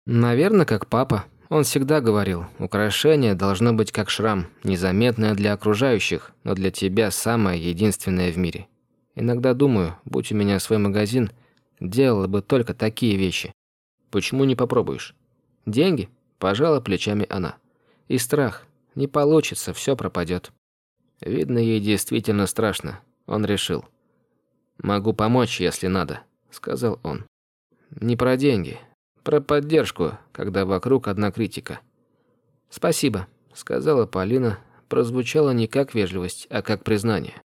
«Наверное, как папа», он всегда говорил, украшение должно быть как шрам, незаметное для окружающих, но для тебя самое единственное в мире. Иногда думаю, будь у меня свой магазин, делала бы только такие вещи. Почему не попробуешь? Деньги? Пожала плечами она. И страх. Не получится, все пропадет. Видно, ей действительно страшно. Он решил. «Могу помочь, если надо», — сказал он. «Не про деньги, про поддержку, когда вокруг одна критика. «Спасибо», — сказала Полина, прозвучало не как вежливость, а как признание.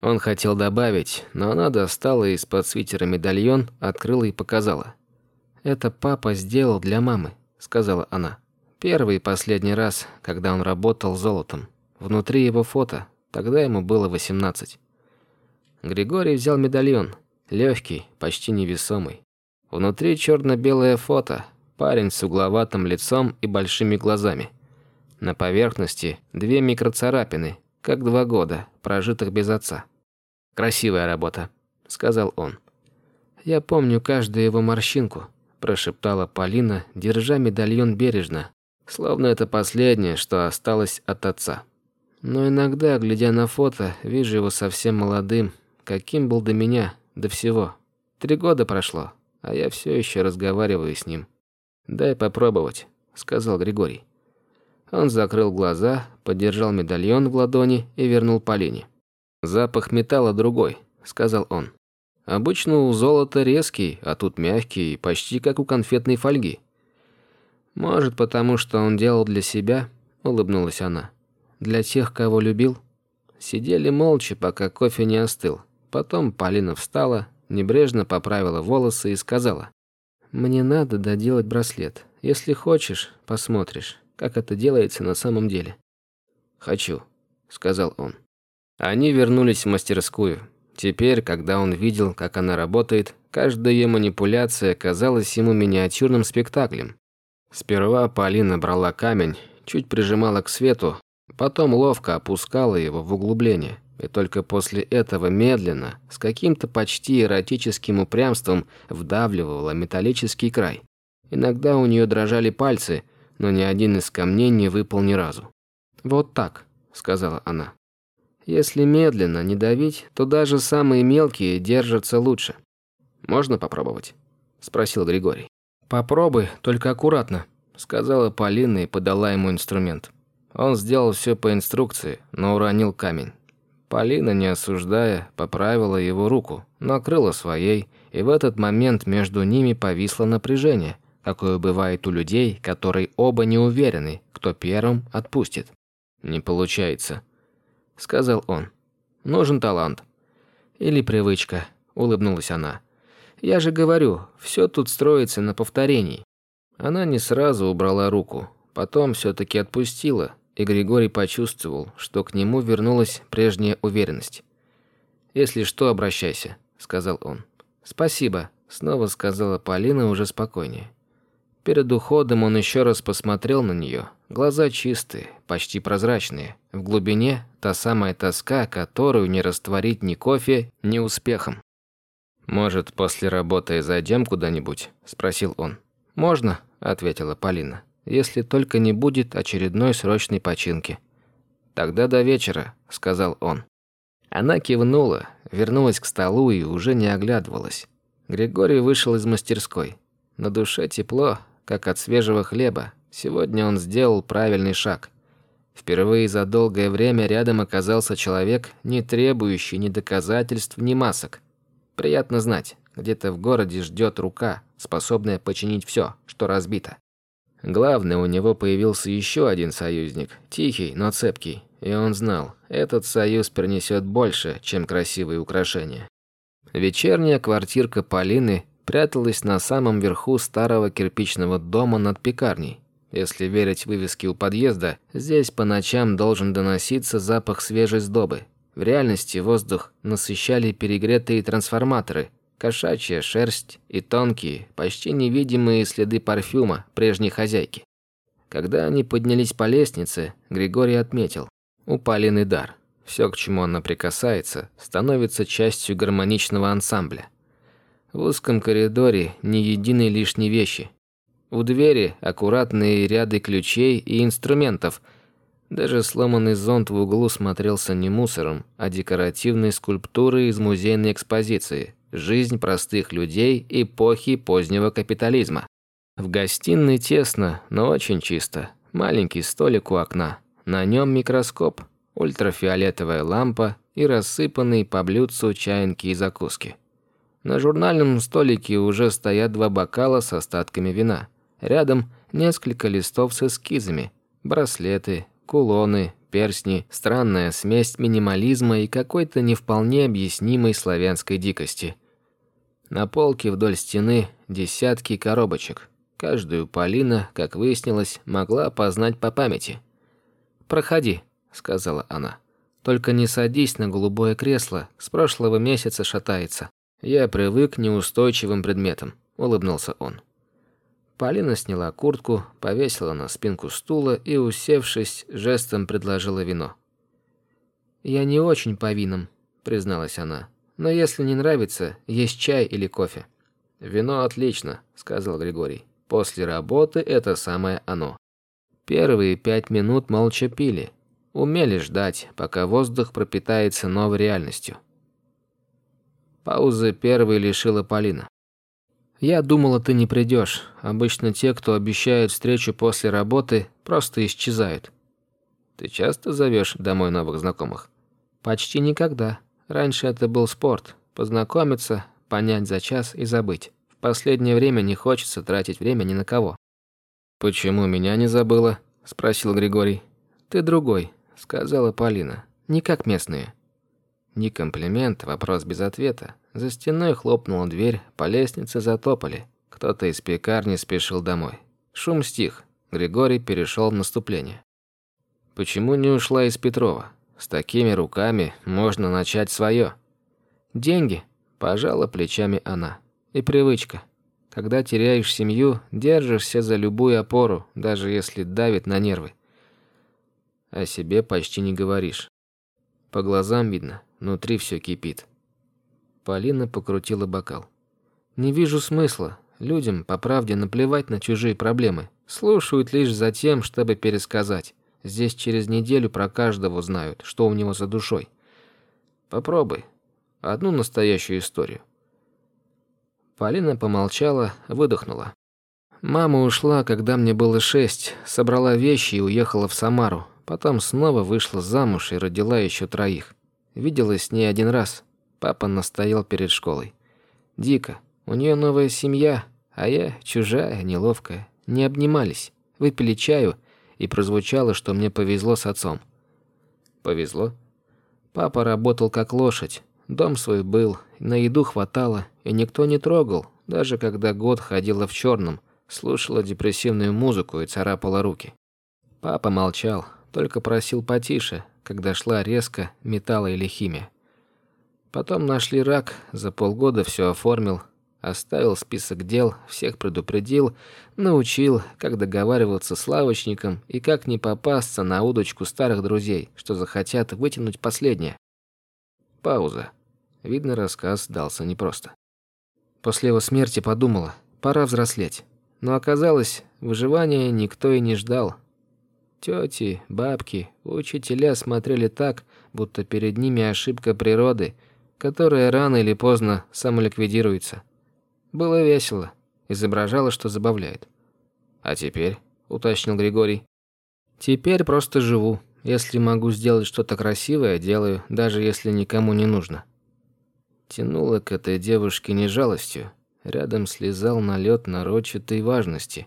Он хотел добавить, но она достала из-под свитера медальон, открыла и показала. «Это папа сделал для мамы», — сказала она. Первый и последний раз, когда он работал золотом. Внутри его фото, тогда ему было 18. Григорий взял медальон, легкий, почти невесомый. Внутри черно-белое фото, парень с угловатым лицом и большими глазами. На поверхности две микроцарапины, как два года, прожитых без отца. «Красивая работа», — сказал он. «Я помню каждую его морщинку», — прошептала Полина, держа медальон бережно, словно это последнее, что осталось от отца. Но иногда, глядя на фото, вижу его совсем молодым, каким был до меня, до всего. Три года прошло, а я все еще разговариваю с ним. «Дай попробовать», — сказал Григорий. Он закрыл глаза, подержал медальон в ладони и вернул Полине. «Запах металла другой», — сказал он. «Обычно у золота резкий, а тут мягкий, почти как у конфетной фольги». «Может, потому что он делал для себя?» — улыбнулась она. «Для тех, кого любил?» Сидели молча, пока кофе не остыл. Потом Полина встала, Небрежно поправила волосы и сказала. «Мне надо доделать браслет. Если хочешь, посмотришь, как это делается на самом деле». «Хочу», — сказал он. Они вернулись в мастерскую. Теперь, когда он видел, как она работает, каждая ее манипуляция казалась ему миниатюрным спектаклем. Сперва Полина брала камень, чуть прижимала к свету, потом ловко опускала его в углубление и только после этого медленно, с каким-то почти эротическим упрямством, вдавливала металлический край. Иногда у нее дрожали пальцы, но ни один из камней не выпал ни разу. «Вот так», — сказала она. «Если медленно не давить, то даже самые мелкие держатся лучше. Можно попробовать?» — спросил Григорий. «Попробуй, только аккуратно», — сказала Полина и подала ему инструмент. Он сделал все по инструкции, но уронил камень. Полина, не осуждая, поправила его руку, накрыла своей, и в этот момент между ними повисло напряжение, какое бывает у людей, которые оба не уверены, кто первым отпустит. «Не получается», — сказал он. «Нужен талант». «Или привычка», — улыбнулась она. «Я же говорю, все тут строится на повторении». Она не сразу убрала руку, потом все таки отпустила, и Григорий почувствовал, что к нему вернулась прежняя уверенность. «Если что, обращайся», — сказал он. «Спасибо», — снова сказала Полина уже спокойнее. Перед уходом он еще раз посмотрел на нее. Глаза чистые, почти прозрачные. В глубине та самая тоска, которую не растворить ни кофе, ни успехом. «Может, после работы зайдем куда-нибудь?» – спросил он. «Можно», – ответила Полина, – «если только не будет очередной срочной починки». «Тогда до вечера», – сказал он. Она кивнула, вернулась к столу и уже не оглядывалась. Григорий вышел из мастерской. На душе тепло, как от свежего хлеба. Сегодня он сделал правильный шаг. Впервые за долгое время рядом оказался человек, не требующий ни доказательств, ни масок. Приятно знать, где-то в городе ждет рука, способная починить все, что разбито. Главное, у него появился еще один союзник, тихий, но цепкий, и он знал, этот союз принесет больше, чем красивые украшения. Вечерняя квартирка Полины пряталась на самом верху старого кирпичного дома над пекарней. Если верить вывеске у подъезда, здесь по ночам должен доноситься запах свежей сдобы. В реальности воздух насыщали перегретые трансформаторы, кошачья шерсть и тонкие, почти невидимые следы парфюма прежней хозяйки. Когда они поднялись по лестнице, Григорий отметил. У Полины дар. Все, к чему она прикасается, становится частью гармоничного ансамбля. В узком коридоре ни единой лишней вещи. У двери аккуратные ряды ключей и инструментов. Даже сломанный зонт в углу смотрелся не мусором, а декоративной скульптурой из музейной экспозиции «Жизнь простых людей эпохи позднего капитализма». В гостиной тесно, но очень чисто. Маленький столик у окна. На нем микроскоп, ультрафиолетовая лампа и рассыпанные по блюдцу чайнки и закуски. На журнальном столике уже стоят два бокала с остатками вина. Рядом несколько листов с эскизами, браслеты, кулоны, перстни, странная смесь минимализма и какой-то не вполне объяснимой славянской дикости. На полке вдоль стены десятки коробочек. Каждую Полина, как выяснилось, могла опознать по памяти. «Проходи», — сказала она. «Только не садись на голубое кресло, с прошлого месяца шатается». «Я привык к неустойчивым предметам», – улыбнулся он. Полина сняла куртку, повесила на спинку стула и, усевшись, жестом предложила вино. «Я не очень по винам», – призналась она. «Но если не нравится, есть чай или кофе». «Вино отлично», – сказал Григорий. «После работы это самое оно». Первые пять минут молча пили. Умели ждать, пока воздух пропитается новой реальностью. Паузы первой лишила Полина. «Я думала, ты не придешь. Обычно те, кто обещают встречу после работы, просто исчезают». «Ты часто зовешь домой новых знакомых?» «Почти никогда. Раньше это был спорт. Познакомиться, понять за час и забыть. В последнее время не хочется тратить время ни на кого». «Почему меня не забыла?» – спросил Григорий. «Ты другой», – сказала Полина. «Не как местные». Ни комплимент, вопрос без ответа. За стеной хлопнула дверь, по лестнице затопали. Кто-то из пекарни спешил домой. Шум стих. Григорий перешел в наступление. Почему не ушла из Петрова? С такими руками можно начать свое. Деньги, пожала плечами она. И привычка. Когда теряешь семью, держишься за любую опору, даже если давит на нервы. О себе почти не говоришь. По глазам видно, внутри все кипит. Полина покрутила бокал. Не вижу смысла. Людям, по правде, наплевать на чужие проблемы. Слушают лишь за тем, чтобы пересказать. Здесь через неделю про каждого знают, что у него за душой. Попробуй. Одну настоящую историю. Полина помолчала, выдохнула. Мама ушла, когда мне было шесть, собрала вещи и уехала в Самару. Потом снова вышла замуж и родила еще троих. Виделась с ней один раз. Папа настоял перед школой. Дико. У нее новая семья, а я чужая, неловкая. Не обнимались. Выпили чаю, и прозвучало, что мне повезло с отцом. Повезло? Папа работал как лошадь. Дом свой был, на еду хватало, и никто не трогал, даже когда год ходила в черном, слушала депрессивную музыку и царапала руки. Папа молчал, только просил потише, когда шла резко металла или химия. Потом нашли рак, за полгода все оформил, оставил список дел, всех предупредил, научил, как договариваться с лавочником и как не попасться на удочку старых друзей, что захотят вытянуть последнее. Пауза. Видно, рассказ дался непросто. После его смерти подумала, пора взрослеть. Но оказалось, выживания никто и не ждал. Тети, бабки, учителя смотрели так, будто перед ними ошибка природы, которая рано или поздно самоликвидируется. Было весело, изображало, что забавляет. «А теперь?» – уточнил Григорий. «Теперь просто живу. Если могу сделать что-то красивое, делаю, даже если никому не нужно». Тянуло к этой девушке не жалостью, Рядом слезал налет нарочатой важности.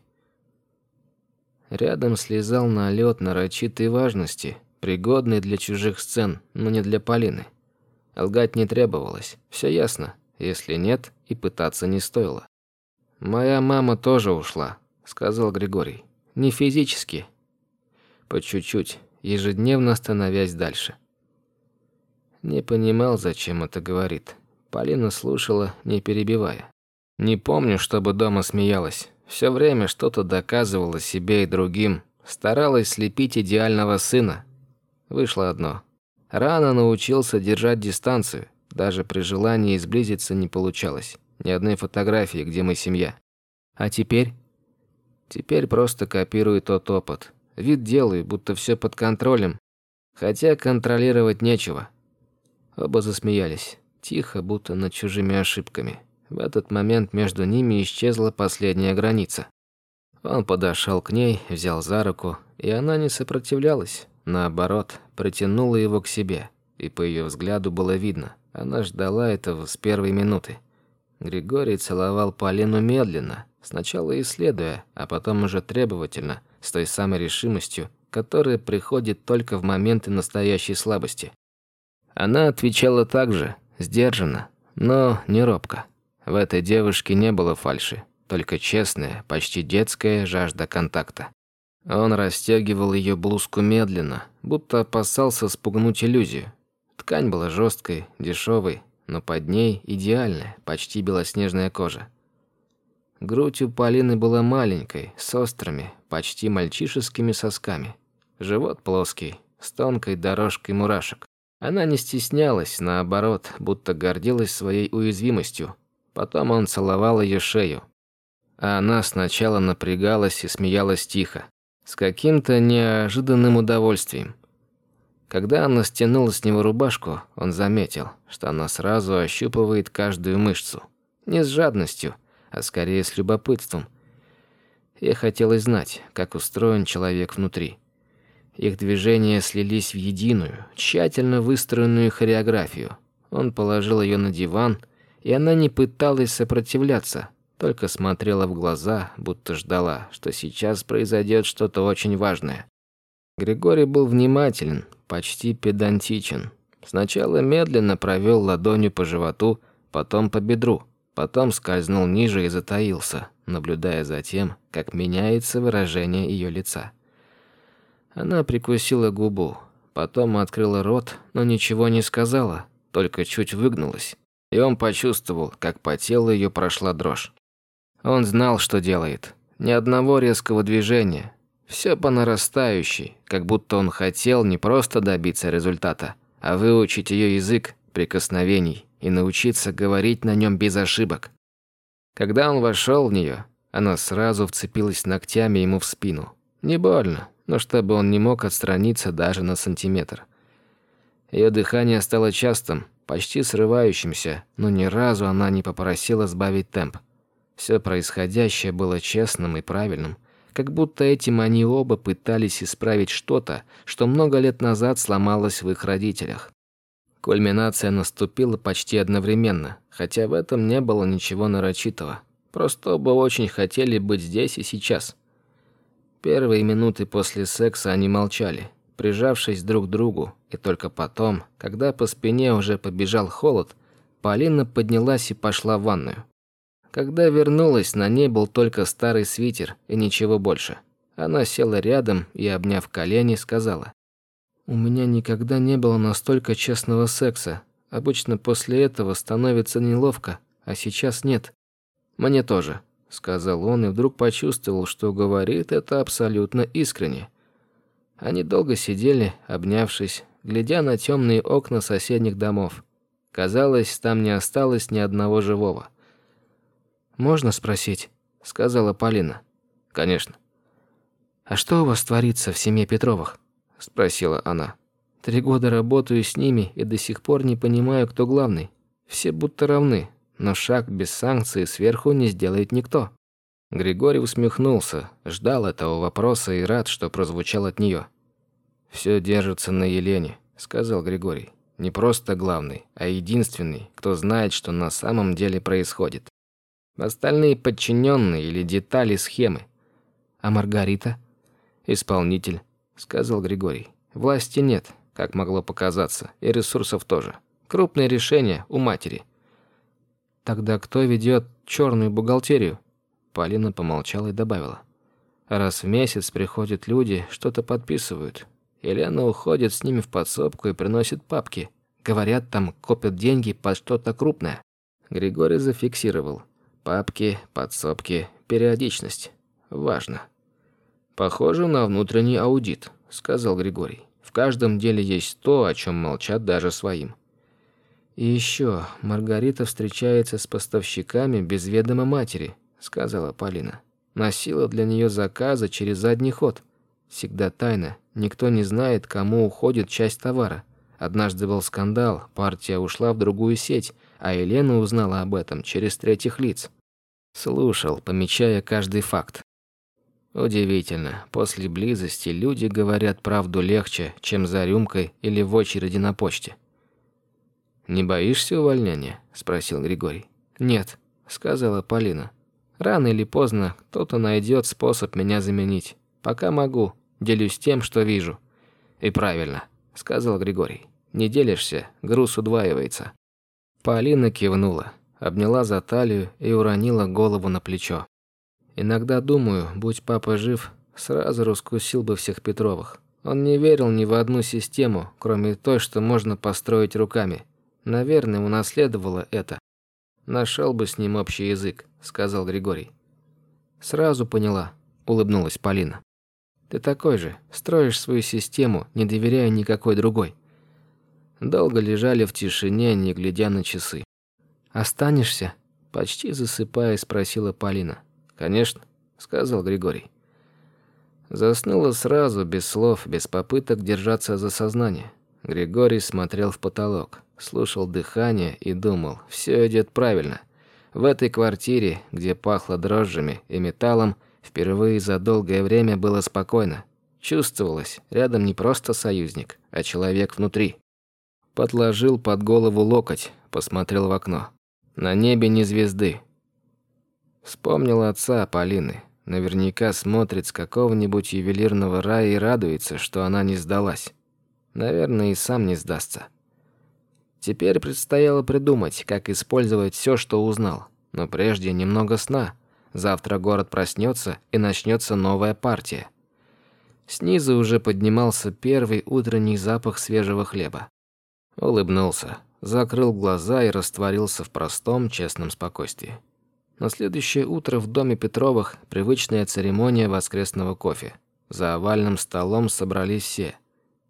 Рядом слезал налет нарочитой важности, пригодный для чужих сцен, но не для Полины. Лгать не требовалось, все ясно. Если нет, и пытаться не стоило. «Моя мама тоже ушла», — сказал Григорий. «Не физически. По чуть-чуть, ежедневно становясь дальше». Не понимал, зачем это говорит. Полина слушала, не перебивая. Не помню, чтобы дома смеялась. Все время что-то доказывала себе и другим. Старалась слепить идеального сына. Вышло одно. Рано научился держать дистанцию. Даже при желании сблизиться не получалось. Ни одной фотографии, где мы семья. А теперь? Теперь просто копирую тот опыт. Вид делаю, будто все под контролем. Хотя контролировать нечего. Оба засмеялись. Тихо, будто над чужими ошибками. В этот момент между ними исчезла последняя граница. Он подошел к ней, взял за руку, и она не сопротивлялась. Наоборот, притянула его к себе, и по ее взгляду было видно, она ждала этого с первой минуты. Григорий целовал Полину медленно, сначала исследуя, а потом уже требовательно, с той самой решимостью, которая приходит только в моменты настоящей слабости. Она отвечала так же, сдержанно, но не робко. В этой девушке не было фальши, только честная, почти детская жажда контакта. Он расстегивал ее блузку медленно, будто опасался спугнуть иллюзию. Ткань была жесткой, дешевой, но под ней идеальная, почти белоснежная кожа. Грудь у Полины была маленькой, с острыми, почти мальчишескими сосками. Живот плоский, с тонкой дорожкой мурашек. Она не стеснялась, наоборот, будто гордилась своей уязвимостью, Потом он целовал ее шею. А она сначала напрягалась и смеялась тихо, с каким-то неожиданным удовольствием. Когда она стянула с него рубашку, он заметил, что она сразу ощупывает каждую мышцу. Не с жадностью, а скорее с любопытством. Ей хотелось знать, как устроен человек внутри. Их движения слились в единую, тщательно выстроенную хореографию. Он положил ее на диван и она не пыталась сопротивляться, только смотрела в глаза, будто ждала, что сейчас произойдет что-то очень важное. Григорий был внимателен, почти педантичен. Сначала медленно провел ладонью по животу, потом по бедру, потом скользнул ниже и затаился, наблюдая за тем, как меняется выражение ее лица. Она прикусила губу, потом открыла рот, но ничего не сказала, только чуть выгнулась и он почувствовал, как по телу ее прошла дрожь. Он знал, что делает. Ни одного резкого движения. Все по нарастающей, как будто он хотел не просто добиться результата, а выучить ее язык прикосновений и научиться говорить на нем без ошибок. Когда он вошел в нее, она сразу вцепилась ногтями ему в спину. Не больно, но чтобы он не мог отстраниться даже на сантиметр. Ее дыхание стало частым, почти срывающимся, но ни разу она не попросила сбавить темп. Все происходящее было честным и правильным, как будто этим они оба пытались исправить что-то, что много лет назад сломалось в их родителях. Кульминация наступила почти одновременно, хотя в этом не было ничего нарочитого. Просто оба очень хотели быть здесь и сейчас. Первые минуты после секса они молчали, прижавшись друг к другу, и только потом, когда по спине уже побежал холод, Полина поднялась и пошла в ванную. Когда вернулась, на ней был только старый свитер и ничего больше. Она села рядом и, обняв колени, сказала. У меня никогда не было настолько честного секса. Обычно после этого становится неловко, а сейчас нет. Мне тоже, сказал он и вдруг почувствовал, что говорит это абсолютно искренне. Они долго сидели, обнявшись, глядя на темные окна соседних домов. Казалось, там не осталось ни одного живого. «Можно спросить?» — сказала Полина. «Конечно». «А что у вас творится в семье Петровых?» — спросила она. «Три года работаю с ними и до сих пор не понимаю, кто главный. Все будто равны, но шаг без санкций сверху не сделает никто». Григорий усмехнулся, ждал этого вопроса и рад, что прозвучал от нее. «Все держится на Елене», — сказал Григорий. «Не просто главный, а единственный, кто знает, что на самом деле происходит. Остальные подчиненные или детали схемы. А Маргарита?» «Исполнитель», — сказал Григорий. «Власти нет, как могло показаться, и ресурсов тоже. Крупные решения у матери». «Тогда кто ведет черную бухгалтерию?» Полина помолчала и добавила. «Раз в месяц приходят люди, что-то подписывают. Елена уходит с ними в подсобку и приносит папки. Говорят, там копят деньги под что-то крупное». Григорий зафиксировал. Папки, подсобки, периодичность. Важно. «Похоже на внутренний аудит», — сказал Григорий. «В каждом деле есть то, о чем молчат даже своим». «И еще Маргарита встречается с поставщиками без ведома матери», — сказала Полина. «Носила для нее заказы через задний ход. Всегда тайна, никто не знает, кому уходит часть товара. Однажды был скандал, партия ушла в другую сеть, а Елена узнала об этом через третьих лиц. Слушал, помечая каждый факт. Удивительно, после близости люди говорят правду легче, чем за рюмкой или в очереди на почте. «Не боишься увольнения?» – спросил Григорий. «Нет», – сказала Полина. «Рано или поздно кто-то найдет способ меня заменить. Пока могу, делюсь тем, что вижу». «И правильно», – сказал Григорий. «Не делишься, груз удваивается». Полина кивнула, обняла за талию и уронила голову на плечо. Иногда думаю, будь папа жив, сразу раскусил бы всех Петровых. Он не верил ни в одну систему, кроме той, что можно построить руками. Наверное, унаследовало это. Нашел бы с ним общий язык, сказал Григорий. Сразу поняла, улыбнулась Полина. Ты такой же, строишь свою систему, не доверяя никакой другой. Долго лежали в тишине, не глядя на часы. Останешься? Почти засыпая, спросила Полина. «Конечно», — сказал Григорий. Заснула сразу, без слов, без попыток держаться за сознание. Григорий смотрел в потолок, слушал дыхание и думал, все идет правильно. В этой квартире, где пахло дрожжами и металлом, впервые за долгое время было спокойно. Чувствовалось, рядом не просто союзник, а человек внутри. Подложил под голову локоть, посмотрел в окно. На небе ни звезды, Вспомнил отца Полины. Наверняка смотрит с какого-нибудь ювелирного рая и радуется, что она не сдалась. Наверное, и сам не сдастся. Теперь предстояло придумать, как использовать все, что узнал. Но прежде немного сна. Завтра город проснется и начнется новая партия. Снизу уже поднимался первый утренний запах свежего хлеба. Улыбнулся, закрыл глаза и растворился в простом, честном спокойствии. На следующее утро в доме Петровых привычная церемония воскресного кофе. За овальным столом собрались все.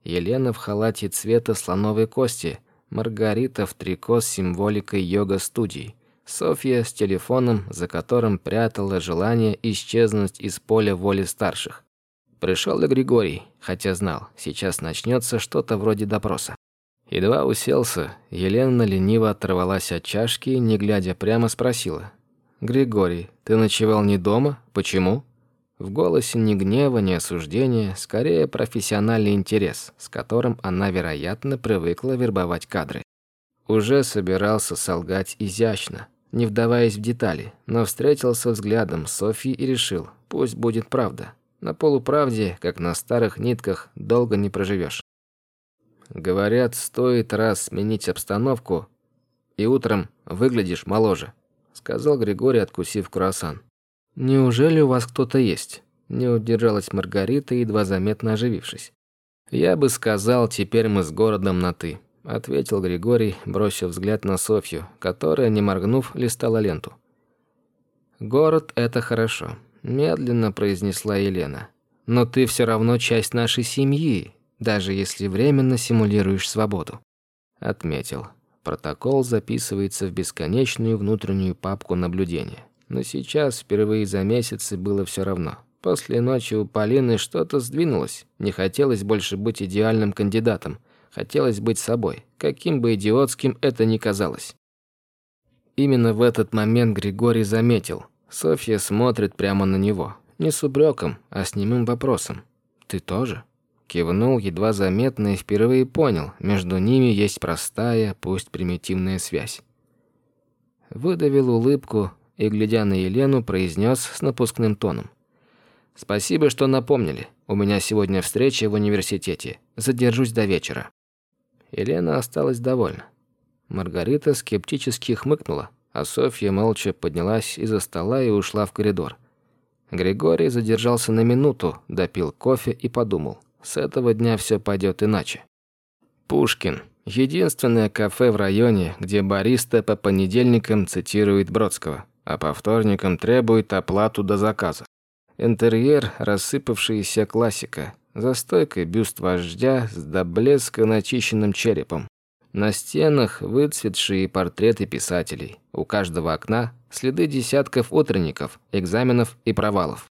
Елена в халате цвета слоновой кости, Маргарита в трико с символикой йога-студий, Софья с телефоном, за которым прятала желание исчезнуть из поля воли старших. Пришел и Григорий, хотя знал, сейчас начнется что-то вроде допроса. Едва уселся, Елена лениво оторвалась от чашки и, не глядя прямо, спросила. «Григорий, ты ночевал не дома? Почему?» В голосе ни гнева, ни осуждения, скорее профессиональный интерес, с которым она, вероятно, привыкла вербовать кадры. Уже собирался солгать изящно, не вдаваясь в детали, но встретился взглядом с Софьей и решил, пусть будет правда. На полуправде, как на старых нитках, долго не проживешь. Говорят, стоит раз сменить обстановку, и утром выглядишь моложе сказал Григорий, откусив круассан. «Неужели у вас кто-то есть?» Не удержалась Маргарита, едва заметно оживившись. Я бы сказал, теперь мы с городом на «ты», ответил Григорий, бросив взгляд на Софью, которая, не моргнув, листала ленту. Город это хорошо, медленно произнесла Елена. Но ты все равно часть нашей семьи, даже если временно симулируешь свободу. Отметил. Протокол записывается в бесконечную внутреннюю папку наблюдения. Но сейчас, впервые за месяцы, было все равно. После ночи у Полины что-то сдвинулось. Не хотелось больше быть идеальным кандидатом. Хотелось быть собой, каким бы идиотским это ни казалось. Именно в этот момент Григорий заметил. Софья смотрит прямо на него. Не с упреком, а с немым вопросом. «Ты тоже?» Кивнул, едва заметно и впервые понял, между ними есть простая, пусть примитивная связь. Выдавил улыбку и, глядя на Елену, произнес с напускным тоном. «Спасибо, что напомнили. У меня сегодня встреча в университете. Задержусь до вечера». Елена осталась довольна. Маргарита скептически хмыкнула, а Софья молча поднялась из-за стола и ушла в коридор. Григорий задержался на минуту, допил кофе и подумал. С этого дня все пойдет иначе. Пушкин. Единственное кафе в районе, где бариста по понедельникам цитирует Бродского, а по вторникам требует оплату до заказа. Интерьер – рассыпавшаяся классика. За стойкой бюст вождя с до блеска начищенным черепом. На стенах выцветшие портреты писателей. У каждого окна следы десятков утренников, экзаменов и провалов.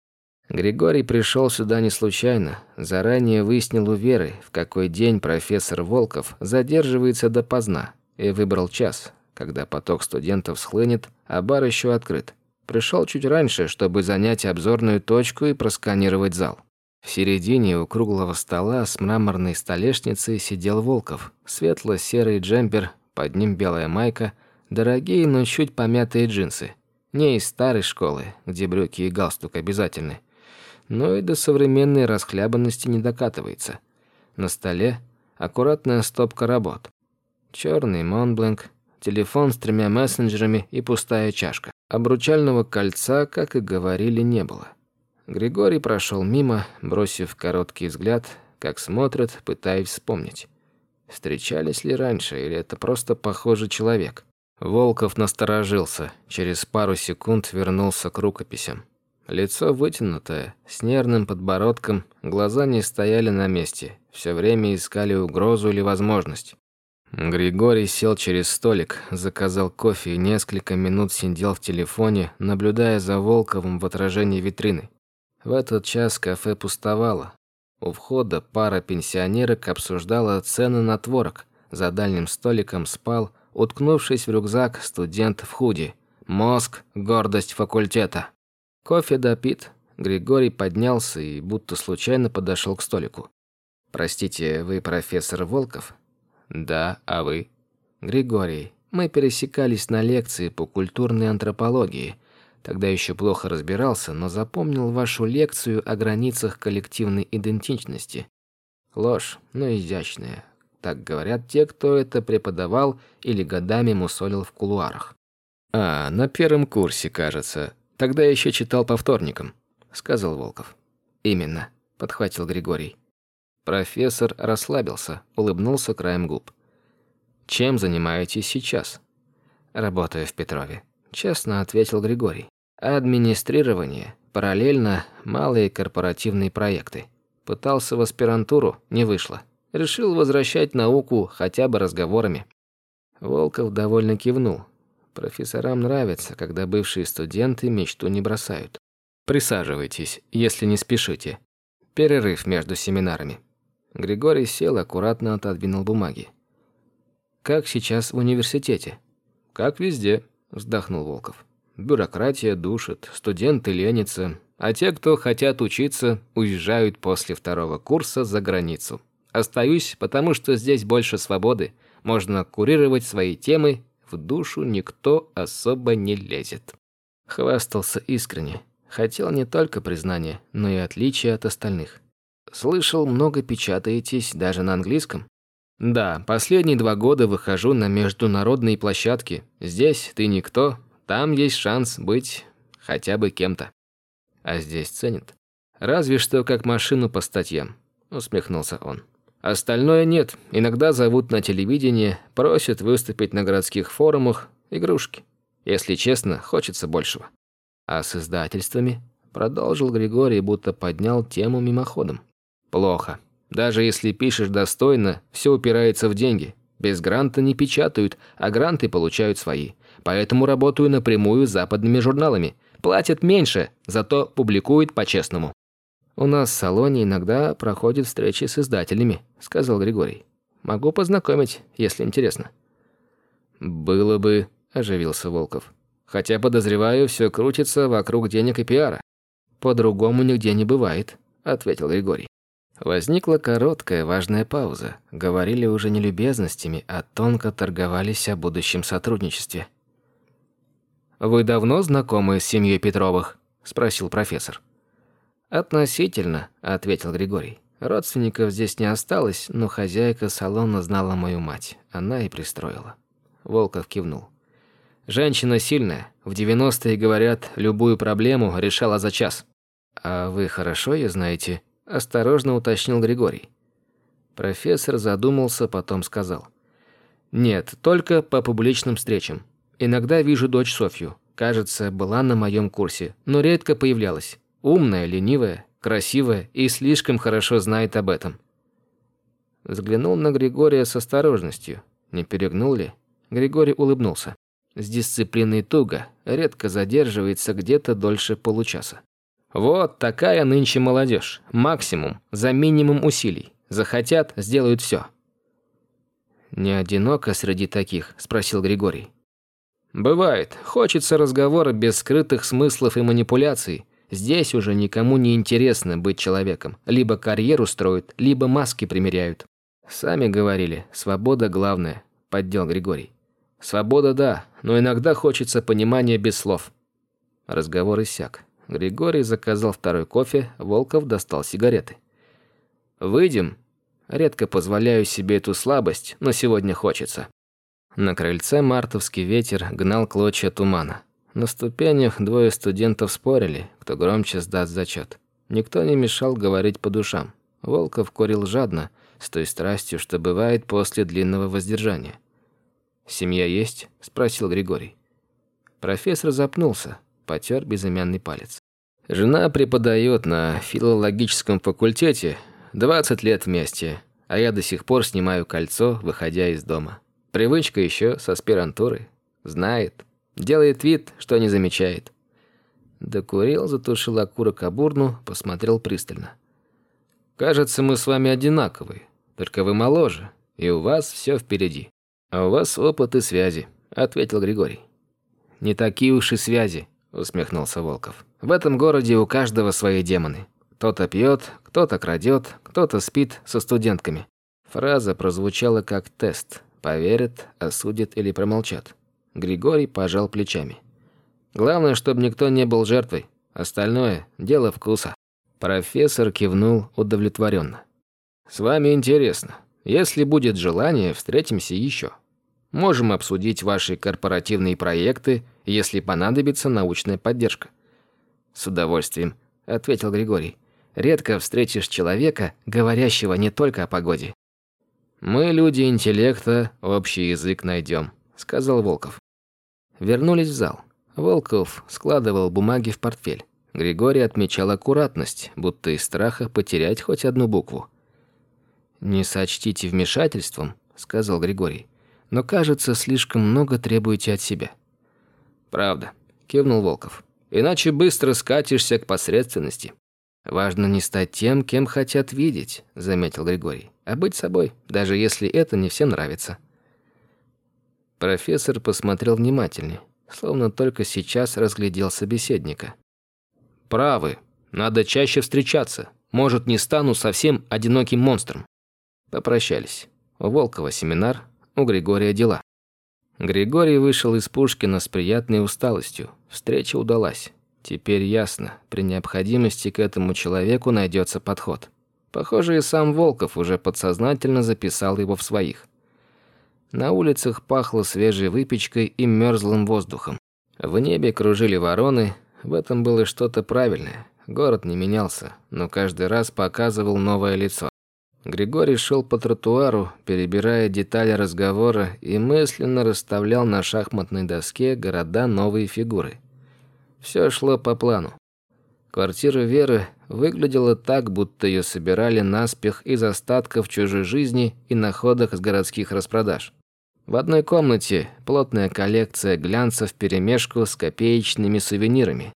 Григорий пришел сюда не случайно. Заранее выяснил у Веры, в какой день профессор Волков задерживается допоздна, и выбрал час, когда поток студентов схлынет, а бар еще открыт. Пришел чуть раньше, чтобы занять обзорную точку и просканировать зал. В середине у круглого стола с мраморной столешницей сидел Волков. Светло-серый джемпер, под ним белая майка, дорогие, но чуть помятые джинсы. Не из старой школы, где брюки и галстук обязательны, но и до современной расхлябанности не докатывается. На столе аккуратная стопка работ. Черный Монбланк, телефон с тремя мессенджерами и пустая чашка. Обручального кольца, как и говорили, не было. Григорий прошел мимо, бросив короткий взгляд, как смотрят, пытаясь вспомнить. Встречались ли раньше, или это просто похожий человек? Волков насторожился, через пару секунд вернулся к рукописям. Лицо вытянутое, с нервным подбородком, глаза не стояли на месте, все время искали угрозу или возможность. Григорий сел через столик, заказал кофе и несколько минут сидел в телефоне, наблюдая за Волковым в отражении витрины. В этот час кафе пустовало. У входа пара пенсионерок обсуждала цены на творог. За дальним столиком спал, уткнувшись в рюкзак, студент в худи. Мозг – гордость факультета. Кофе допит. Григорий поднялся и будто случайно подошел к столику. «Простите, вы профессор Волков?» «Да, а вы?» «Григорий, мы пересекались на лекции по культурной антропологии. Тогда еще плохо разбирался, но запомнил вашу лекцию о границах коллективной идентичности. Ложь, но изящная. Так говорят те, кто это преподавал или годами мусолил в кулуарах. «А, на первом курсе, кажется. Тогда еще читал по вторникам», — сказал Волков. «Именно», — подхватил Григорий. Профессор расслабился, улыбнулся краем губ. «Чем занимаетесь сейчас?» «Работаю в Петрове», — честно ответил Григорий. Администрирование, параллельно малые корпоративные проекты. Пытался в аспирантуру, не вышло. Решил возвращать науку хотя бы разговорами. Волков довольно кивнул. Профессорам нравится, когда бывшие студенты мечту не бросают. Присаживайтесь, если не спешите. Перерыв между семинарами. Григорий сел, аккуратно отодвинул бумаги. Как сейчас в университете? Как везде, вздохнул Волков. Бюрократия душит, студенты ленятся, а те, кто хотят учиться, уезжают после второго курса за границу. Остаюсь, потому что здесь больше свободы, можно курировать свои темы, в душу никто особо не лезет. Хвастался искренне. Хотел не только признания, но и отличия от остальных. Слышал, много печатаетесь даже на английском. Да, последние два года выхожу на международные площадки. Здесь ты никто, там есть шанс быть хотя бы кем-то. А здесь ценят. Разве что как машину по статьям, усмехнулся он. Остальное нет. Иногда зовут на телевидение, просят выступить на городских форумах, игрушки. Если честно, хочется большего. А с издательствами? Продолжил Григорий, будто поднял тему мимоходом. Плохо. Даже если пишешь достойно, все упирается в деньги. Без гранта не печатают, а гранты получают свои. Поэтому работаю напрямую с западными журналами. Платят меньше, зато публикуют по-честному. «У нас в салоне иногда проходят встречи с издателями», — сказал Григорий. «Могу познакомить, если интересно». «Было бы», — оживился Волков. «Хотя, подозреваю, все крутится вокруг денег и пиара». «По-другому нигде не бывает», — ответил Григорий. Возникла короткая важная пауза. Говорили уже не любезностями, а тонко торговались о будущем сотрудничестве. «Вы давно знакомы с семьей Петровых?» – спросил профессор. «Относительно», – ответил Григорий. «Родственников здесь не осталось, но хозяйка салона знала мою мать. Она и пристроила». Волков кивнул. «Женщина сильная. В 90-е, говорят, любую проблему решала за час». «А вы хорошо ее знаете?» – осторожно уточнил Григорий. Профессор задумался, потом сказал. «Нет, только по публичным встречам. Иногда вижу дочь Софью. Кажется, была на моем курсе, но редко появлялась. Умная, ленивая, красивая и слишком хорошо знает об этом. Взглянул на Григория с осторожностью. Не перегнул ли? Григорий улыбнулся. С дисциплиной туго, редко задерживается где-то дольше получаса. Вот такая нынче молодежь. Максимум, за минимум усилий. Захотят, сделают все. «Не одиноко среди таких?» – спросил Григорий. «Бывает. Хочется разговора без скрытых смыслов и манипуляций. Здесь уже никому не интересно быть человеком. Либо карьеру строят, либо маски примеряют. Сами говорили, свобода главная, поддел Григорий. Свобода да, но иногда хочется понимания без слов. Разговор иссяк. Григорий заказал второй кофе, Волков достал сигареты. «Выйдем?» Редко позволяю себе эту слабость, но сегодня хочется. На крыльце мартовский ветер гнал клочья тумана. На ступенях двое студентов спорили, кто громче сдаст зачет. Никто не мешал говорить по душам. Волков курил жадно, с той страстью, что бывает после длинного воздержания. «Семья есть?» – спросил Григорий. Профессор запнулся, потер безымянный палец. «Жена преподает на филологическом факультете, 20 лет вместе, а я до сих пор снимаю кольцо, выходя из дома. Привычка еще с аспирантуры. Знает, Делает вид, что не замечает. Докурил, затушил окурок об урну, посмотрел пристально. «Кажется, мы с вами одинаковые, только вы моложе, и у вас все впереди. А у вас опыт и связи», — ответил Григорий. «Не такие уж и связи», — усмехнулся Волков. «В этом городе у каждого свои демоны. Кто-то пьет, кто-то крадет, кто-то спит со студентками». Фраза прозвучала как тест. Поверят, осудят или промолчат. Григорий пожал плечами. Главное, чтобы никто не был жертвой. Остальное – дело вкуса. Профессор кивнул удовлетворенно. С вами интересно. Если будет желание, встретимся еще. Можем обсудить ваши корпоративные проекты, если понадобится научная поддержка. С удовольствием, ответил Григорий. Редко встретишь человека, говорящего не только о погоде. Мы, люди интеллекта, общий язык найдем, сказал Волков. Вернулись в зал. Волков складывал бумаги в портфель. Григорий отмечал аккуратность, будто из страха потерять хоть одну букву. «Не сочтите вмешательством», — сказал Григорий. «Но, кажется, слишком много требуете от себя». «Правда», — кивнул Волков. «Иначе быстро скатишься к посредственности». «Важно не стать тем, кем хотят видеть», — заметил Григорий. «А быть собой, даже если это не всем нравится». Профессор посмотрел внимательнее, словно только сейчас разглядел собеседника. «Правы. Надо чаще встречаться. Может, не стану совсем одиноким монстром». Попрощались. У Волкова семинар, у Григория дела. Григорий вышел из Пушкина с приятной усталостью. Встреча удалась. Теперь ясно, при необходимости к этому человеку найдется подход. Похоже, и сам Волков уже подсознательно записал его в своих. На улицах пахло свежей выпечкой и мерзлым воздухом. В небе кружили вороны, в этом было что-то правильное. Город не менялся, но каждый раз показывал новое лицо. Григорий шел по тротуару, перебирая детали разговора и мысленно расставлял на шахматной доске города новые фигуры. Все шло по плану. Квартира Веры выглядела так, будто ее собирали наспех из остатков чужой жизни и находок с городских распродаж. В одной комнате плотная коллекция глянцев вперемешку с копеечными сувенирами.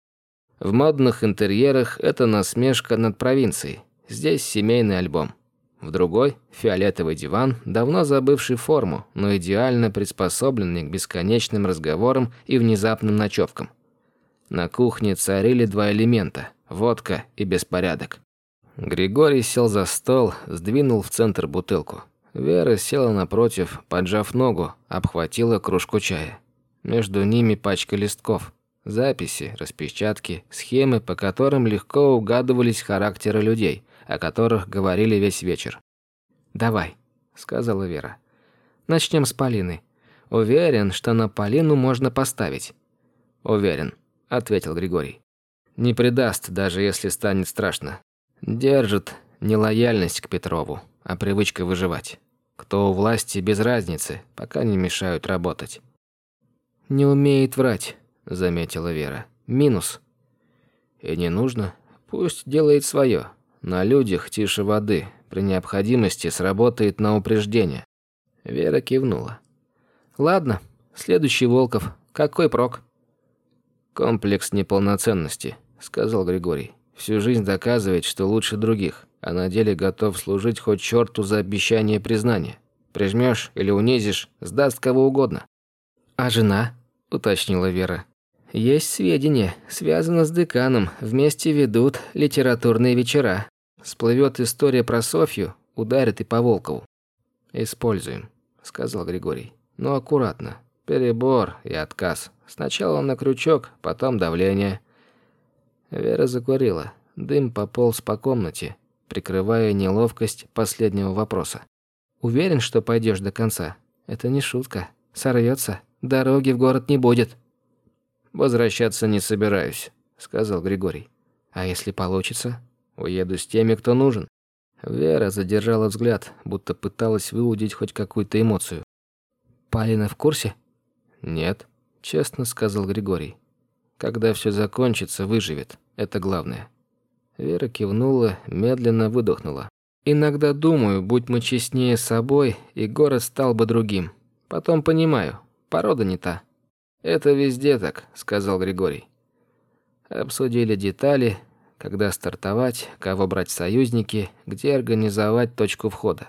В модных интерьерах это насмешка над провинцией. Здесь семейный альбом. В другой – фиолетовый диван, давно забывший форму, но идеально приспособленный к бесконечным разговорам и внезапным ночевкам. На кухне царили два элемента – водка и беспорядок. Григорий сел за стол, сдвинул в центр бутылку. Вера села напротив, поджав ногу, обхватила кружку чая. Между ними пачка листков. Записи, распечатки, схемы, по которым легко угадывались характеры людей, о которых говорили весь вечер. «Давай», — сказала Вера. «Начнем с Полины. Уверен, что на Полину можно поставить». «Уверен», — ответил Григорий. «Не предаст, даже если станет страшно. Держит не лояльность к Петрову, а привычка выживать. Кто у власти, без разницы, пока не мешают работать». «Не умеет врать», — заметила Вера. «Минус». «И не нужно. Пусть делает свое. На людях тише воды. При необходимости сработает на упреждение». Вера кивнула. «Ладно, следующий Волков. Какой прок?» «Комплекс неполноценности», — сказал Григорий. «Всю жизнь доказывает, что лучше других, а на деле готов служить хоть черту за обещание признания. Прижмешь или унизишь, сдаст кого угодно». «А жена?» — уточнила Вера. «Есть сведения. Связано с деканом. Вместе ведут литературные вечера. Сплывет история про Софью, ударит и по Волкову. «Используем», — сказал Григорий. «Но аккуратно. Перебор и отказ. Сначала на крючок, потом давление». Вера закурила. Дым пополз по комнате, прикрывая неловкость последнего вопроса. «Уверен, что пойдешь до конца? Это не шутка. Сорвется. Дороги в город не будет». «Возвращаться не собираюсь», — сказал Григорий. «А если получится?» Уеду с теми, кто нужен». Вера задержала взгляд, будто пыталась выудить хоть какую-то эмоцию. «Полина в курсе?» «Нет», — честно сказал Григорий. «Когда все закончится, выживет. Это главное». Вера кивнула, медленно выдохнула. «Иногда думаю, будь мы честнее с собой, и город стал бы другим. Потом понимаю, порода не та». «Это везде так», — сказал Григорий. Обсудили детали, когда стартовать, кого брать союзники, где организовать точку входа.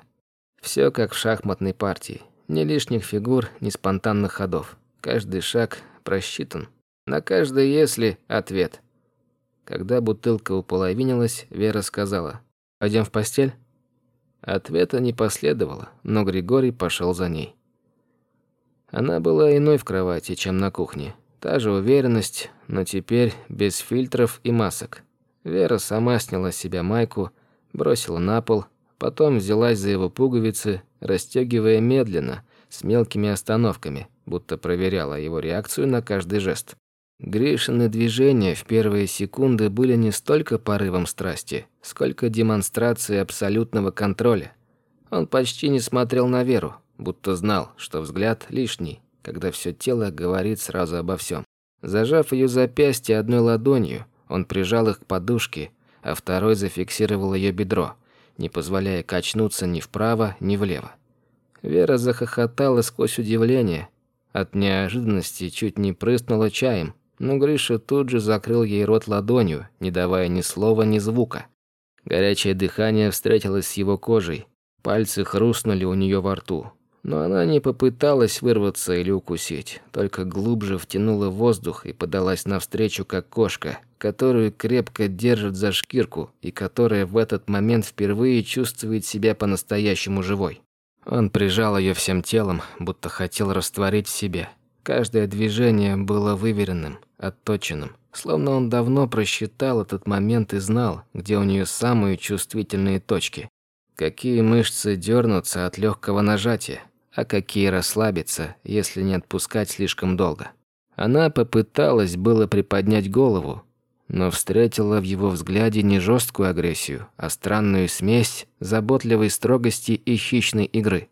Все как в шахматной партии. Ни лишних фигур, ни спонтанных ходов. Каждый шаг просчитан. На каждое «если» — ответ. Когда бутылка уполовинилась, Вера сказала «Пойдем в постель?» Ответа не последовало, но Григорий пошел за ней. Она была иной в кровати, чем на кухне. Та же уверенность, но теперь без фильтров и масок. Вера сама сняла с себя майку, бросила на пол, потом взялась за его пуговицы, расстегивая медленно, с мелкими остановками, будто проверяла его реакцию на каждый жест. Гришины движения в первые секунды были не столько порывом страсти, сколько демонстрацией абсолютного контроля. Он почти не смотрел на Веру, будто знал, что взгляд лишний, когда все тело говорит сразу обо всем. Зажав ее запястье одной ладонью, он прижал их к подушке, а второй зафиксировал ее бедро, не позволяя качнуться ни вправо, ни влево. Вера захохотала сквозь удивление. От неожиданности чуть не прыснула чаем, но Гриша тут же закрыл ей рот ладонью, не давая ни слова, ни звука. Горячее дыхание встретилось с его кожей. Пальцы хрустнули у нее во рту. Но она не попыталась вырваться или укусить, только глубже втянула воздух и подалась навстречу, как кошка, которую крепко держат за шкирку и которая в этот момент впервые чувствует себя по-настоящему живой. Он прижал ее всем телом, будто хотел растворить в себе. Каждое движение было выверенным, отточенным, словно он давно просчитал этот момент и знал, где у нее самые чувствительные точки. Какие мышцы дернутся от легкого нажатия, а какие расслабиться, если не отпускать слишком долго. Она попыталась было приподнять голову, но встретила в его взгляде не жесткую агрессию, а странную смесь заботливой строгости и хищной игры.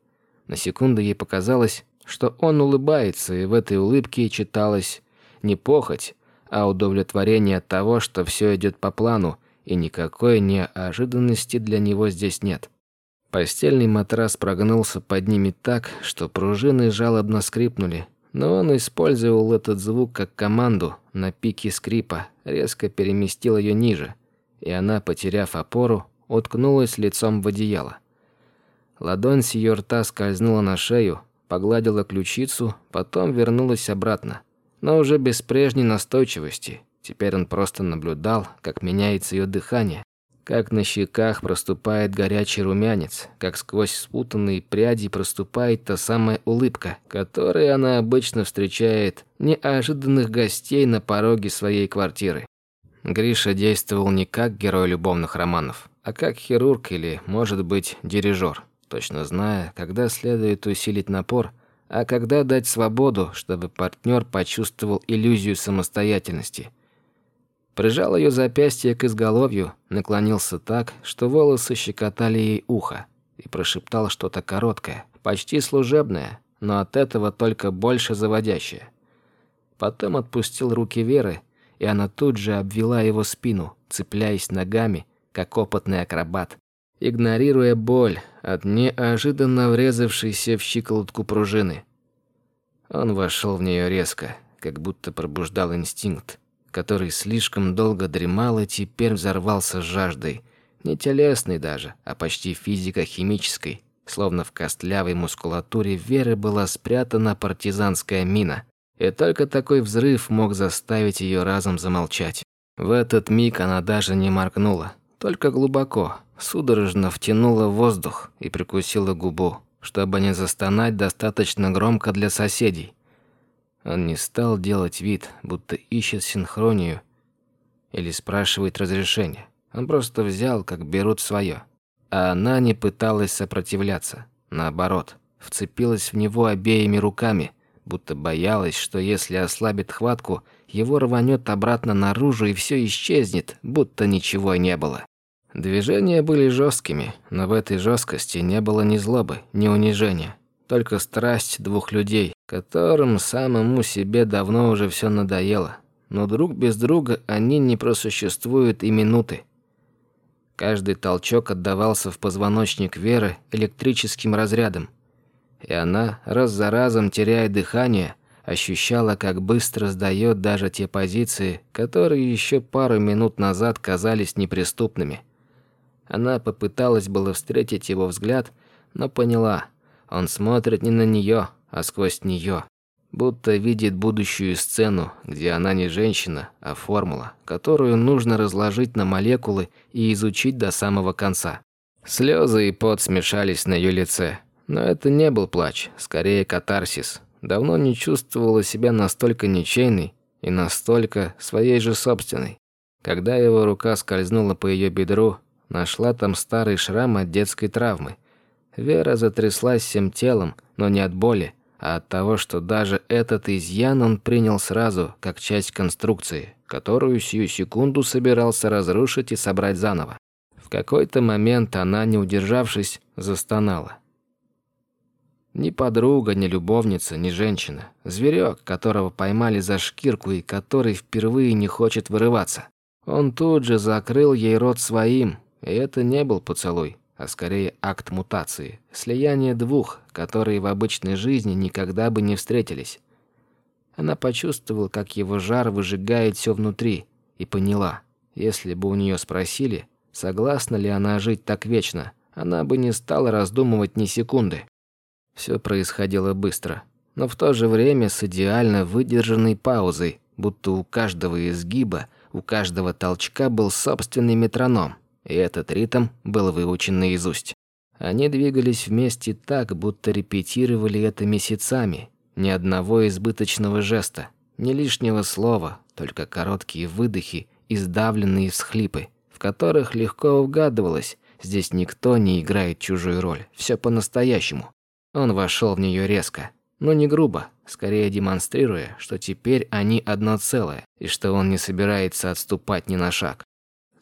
На секунду ей показалось, что он улыбается, и в этой улыбке читалось не похоть, а удовлетворение от того, что все идет по плану, и никакой неожиданности для него здесь нет. Постельный матрас прогнулся под ними так, что пружины жалобно скрипнули, но он использовал этот звук как команду на пике скрипа, резко переместил ее ниже, и она, потеряв опору, уткнулась лицом в одеяло. Ладонь с ее рта скользнула на шею, погладила ключицу, потом вернулась обратно, но уже без прежней настойчивости. Теперь он просто наблюдал, как меняется ее дыхание, как на щеках проступает горячий румянец, как сквозь спутанные пряди проступает та самая улыбка, которой она обычно встречает неожиданных гостей на пороге своей квартиры. Гриша действовал не как герой любовных романов, а как хирург или, может быть, дирижер, точно зная, когда следует усилить напор, а когда дать свободу, чтобы партнер почувствовал иллюзию самостоятельности – Прижал ее запястье к изголовью, наклонился так, что волосы щекотали ей ухо, и прошептал что-то короткое, почти служебное, но от этого только больше заводящее. Потом отпустил руки Веры, и она тут же обвела его спину, цепляясь ногами, как опытный акробат, игнорируя боль от неожиданно врезавшейся в щиколотку пружины. Он вошел в нее резко, как будто пробуждал инстинкт, который слишком долго дремал и теперь взорвался жаждой. Не телесной даже, а почти физико-химической. Словно в костлявой мускулатуре Веры была спрятана партизанская мина. И только такой взрыв мог заставить ее разом замолчать. В этот миг она даже не моргнула, только глубоко, судорожно втянула воздух и прикусила губу, чтобы не застонать достаточно громко для соседей. Он не стал делать вид, будто ищет синхронию или спрашивает разрешения. Он просто взял, как берут свое. А она не пыталась сопротивляться. Наоборот, вцепилась в него обеими руками, будто боялась, что если ослабит хватку, его рванет обратно наружу и все исчезнет, будто ничего не было. Движения были жесткими, но в этой жесткости не было ни злобы, ни унижения. Только страсть двух людей, которым самому себе давно уже все надоело. Но друг без друга они не просуществуют и минуты. Каждый толчок отдавался в позвоночник Веры электрическим разрядом. И она, раз за разом теряя дыхание, ощущала, как быстро сдает даже те позиции, которые еще пару минут назад казались неприступными. Она попыталась было встретить его взгляд, но поняла – он смотрит не на нее, а сквозь нее, будто видит будущую сцену, где она не женщина, а формула, которую нужно разложить на молекулы и изучить до самого конца. Слезы и пот смешались на ее лице, но это не был плач, скорее катарсис. Давно не чувствовала себя настолько ничейной и настолько своей же собственной. Когда его рука скользнула по ее бедру, нашла там старый шрам от детской травмы – Вера затряслась всем телом, но не от боли, а от того, что даже этот изъян он принял сразу, как часть конструкции, которую сию секунду собирался разрушить и собрать заново. В какой-то момент она, не удержавшись, застонала. Ни подруга, ни любовница, ни женщина. Зверек, которого поймали за шкирку и который впервые не хочет вырываться. Он тут же закрыл ей рот своим, и это не был поцелуй а скорее акт мутации, слияние двух, которые в обычной жизни никогда бы не встретились. Она почувствовала, как его жар выжигает все внутри, и поняла, если бы у нее спросили, согласна ли она жить так вечно, она бы не стала раздумывать ни секунды. Все происходило быстро, но в то же время с идеально выдержанной паузой, будто у каждого изгиба, у каждого толчка был собственный метроном и этот ритм был выучен наизусть. Они двигались вместе так, будто репетировали это месяцами. Ни одного избыточного жеста, ни лишнего слова, только короткие выдохи и сдавленные всхлипы, в которых легко угадывалось, здесь никто не играет чужую роль, все по-настоящему. Он вошел в нее резко, но не грубо, скорее демонстрируя, что теперь они одно целое, и что он не собирается отступать ни на шаг.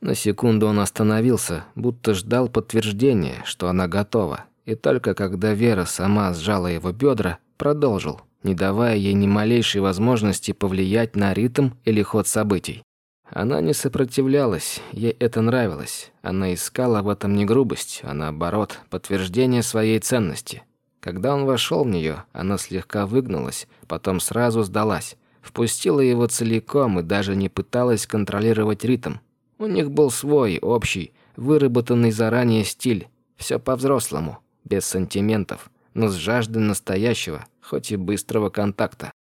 На секунду он остановился, будто ждал подтверждения, что она готова, и только когда Вера сама сжала его бедра, продолжил, не давая ей ни малейшей возможности повлиять на ритм или ход событий. Она не сопротивлялась, ей это нравилось. Она искала в этом не грубость, а наоборот, подтверждение своей ценности. Когда он вошел в нее, она слегка выгнулась, потом сразу сдалась, впустила его целиком и даже не пыталась контролировать ритм. У них был свой, общий, выработанный заранее стиль. Все по-взрослому, без сантиментов, но с жаждой настоящего, хоть и быстрого контакта.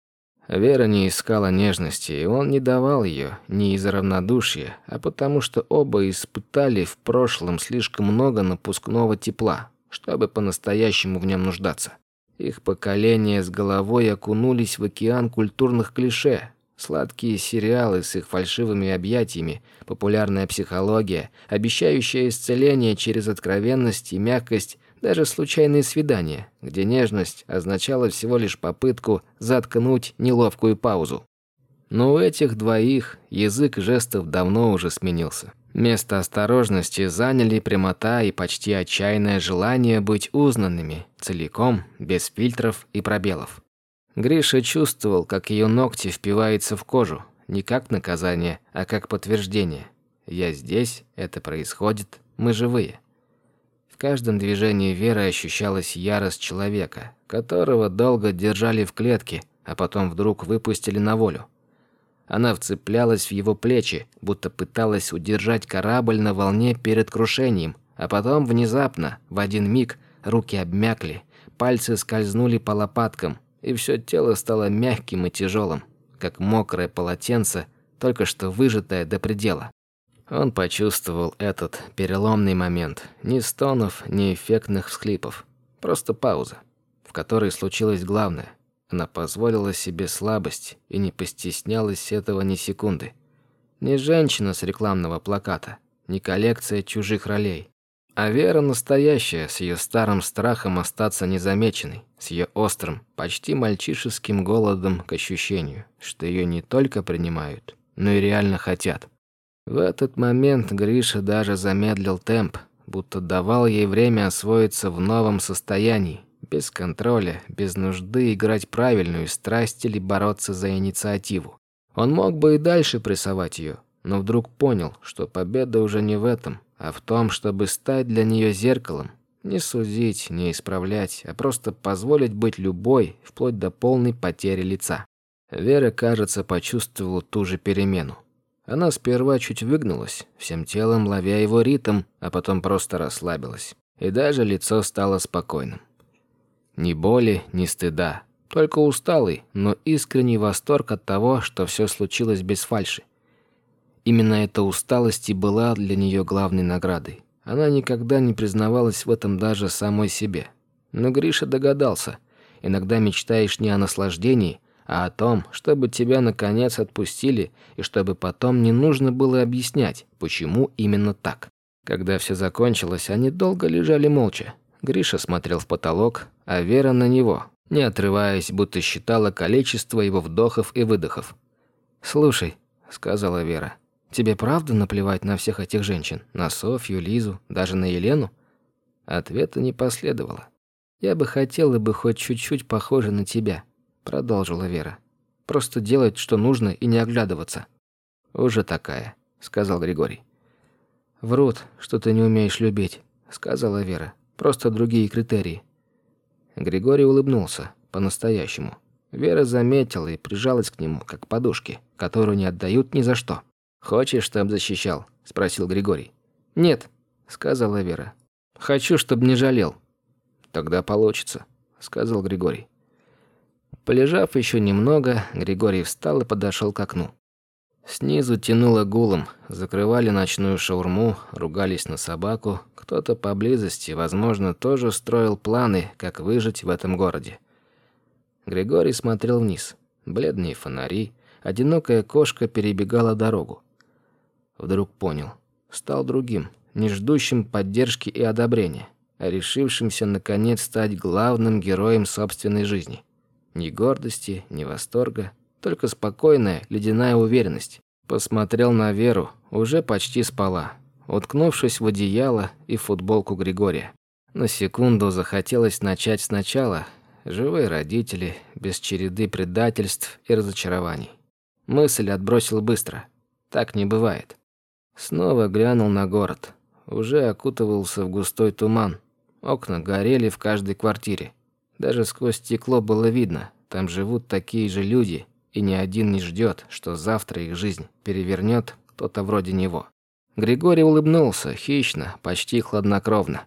Вера не искала нежности, и он не давал ее не из равнодушия, а потому что оба испытали в прошлом слишком много напускного тепла, чтобы по-настоящему в нем нуждаться. Их поколение с головой окунулись в океан культурных клише. Сладкие сериалы с их фальшивыми объятиями, популярная психология, обещающая исцеление через откровенность и мягкость, даже случайные свидания, где нежность означала всего лишь попытку заткнуть неловкую паузу. Но у этих двоих язык жестов давно уже сменился. Место осторожности заняли прямота и почти отчаянное желание быть узнанными, целиком, без фильтров и пробелов. Гриша чувствовал, как ее ногти впиваются в кожу, не как наказание, а как подтверждение. «Я здесь, это происходит, мы живые» каждом движении Веры ощущалась ярость человека, которого долго держали в клетке, а потом вдруг выпустили на волю. Она вцеплялась в его плечи, будто пыталась удержать корабль на волне перед крушением, а потом внезапно, в один миг, руки обмякли, пальцы скользнули по лопаткам, и все тело стало мягким и тяжелым, как мокрое полотенце, только что выжатое до предела. Он почувствовал этот переломный момент. Ни стонов, ни эффектных всхлипов. Просто пауза, в которой случилось главное. Она позволила себе слабость и не постеснялась этого ни секунды. Не женщина с рекламного плаката, не коллекция чужих ролей. А Вера настоящая, с ее старым страхом остаться незамеченной, с ее острым, почти мальчишеским голодом к ощущению, что ее не только принимают, но и реально хотят. В этот момент Гриша даже замедлил темп, будто давал ей время освоиться в новом состоянии, без контроля, без нужды играть правильную страсть или бороться за инициативу. Он мог бы и дальше прессовать ее, но вдруг понял, что победа уже не в этом, а в том, чтобы стать для нее зеркалом, не судить, не исправлять, а просто позволить быть любой, вплоть до полной потери лица. Вера, кажется, почувствовала ту же перемену. Она сперва чуть выгнулась, всем телом ловя его ритм, а потом просто расслабилась. И даже лицо стало спокойным. Ни боли, ни стыда. Только усталый, но искренний восторг от того, что все случилось без фальши. Именно эта усталость и была для нее главной наградой. Она никогда не признавалась в этом даже самой себе. Но Гриша догадался. Иногда мечтаешь не о наслаждении, а о том, чтобы тебя наконец отпустили и чтобы потом не нужно было объяснять, почему именно так. Когда все закончилось, они долго лежали молча. Гриша смотрел в потолок, а Вера на него, не отрываясь, будто считала количество его вдохов и выдохов. «Слушай», — сказала Вера, — «тебе правда наплевать на всех этих женщин? На Софью, Лизу, даже на Елену?» Ответа не последовало. «Я бы хотела бы хоть чуть-чуть похожа на тебя», продолжила Вера. Просто делать, что нужно, и не оглядываться. Уже такая, сказал Григорий. Врут, что ты не умеешь любить, сказала Вера. Просто другие критерии. Григорий улыбнулся, по-настоящему. Вера заметила и прижалась к нему, как к подушке, которую не отдают ни за что. «Хочешь, чтоб защищал?» – спросил Григорий. «Нет», – сказала Вера. «Хочу, чтобы не жалел». «Тогда получится», – сказал Григорий. Полежав еще немного, Григорий встал и подошел к окну. Снизу тянуло гулом, закрывали ночную шаурму, ругались на собаку. Кто-то поблизости, возможно, тоже строил планы, как выжить в этом городе. Григорий смотрел вниз. Бледные фонари, одинокая кошка перебегала дорогу. Вдруг понял. Стал другим, не ждущим поддержки и одобрения, а решившимся наконец стать главным героем собственной жизни. Ни гордости, ни восторга, только спокойная, ледяная уверенность. Посмотрел на Веру, уже почти спала, уткнувшись в одеяло и футболку Григория. На секунду захотелось начать сначала. Живые родители, без череды предательств и разочарований. Мысль отбросил быстро. Так не бывает. Снова глянул на город. Уже окутывался в густой туман. Окна горели в каждой квартире. Даже сквозь стекло было видно, там живут такие же люди, и ни один не ждет, что завтра их жизнь перевернет кто-то вроде него. Григорий улыбнулся, хищно, почти хладнокровно.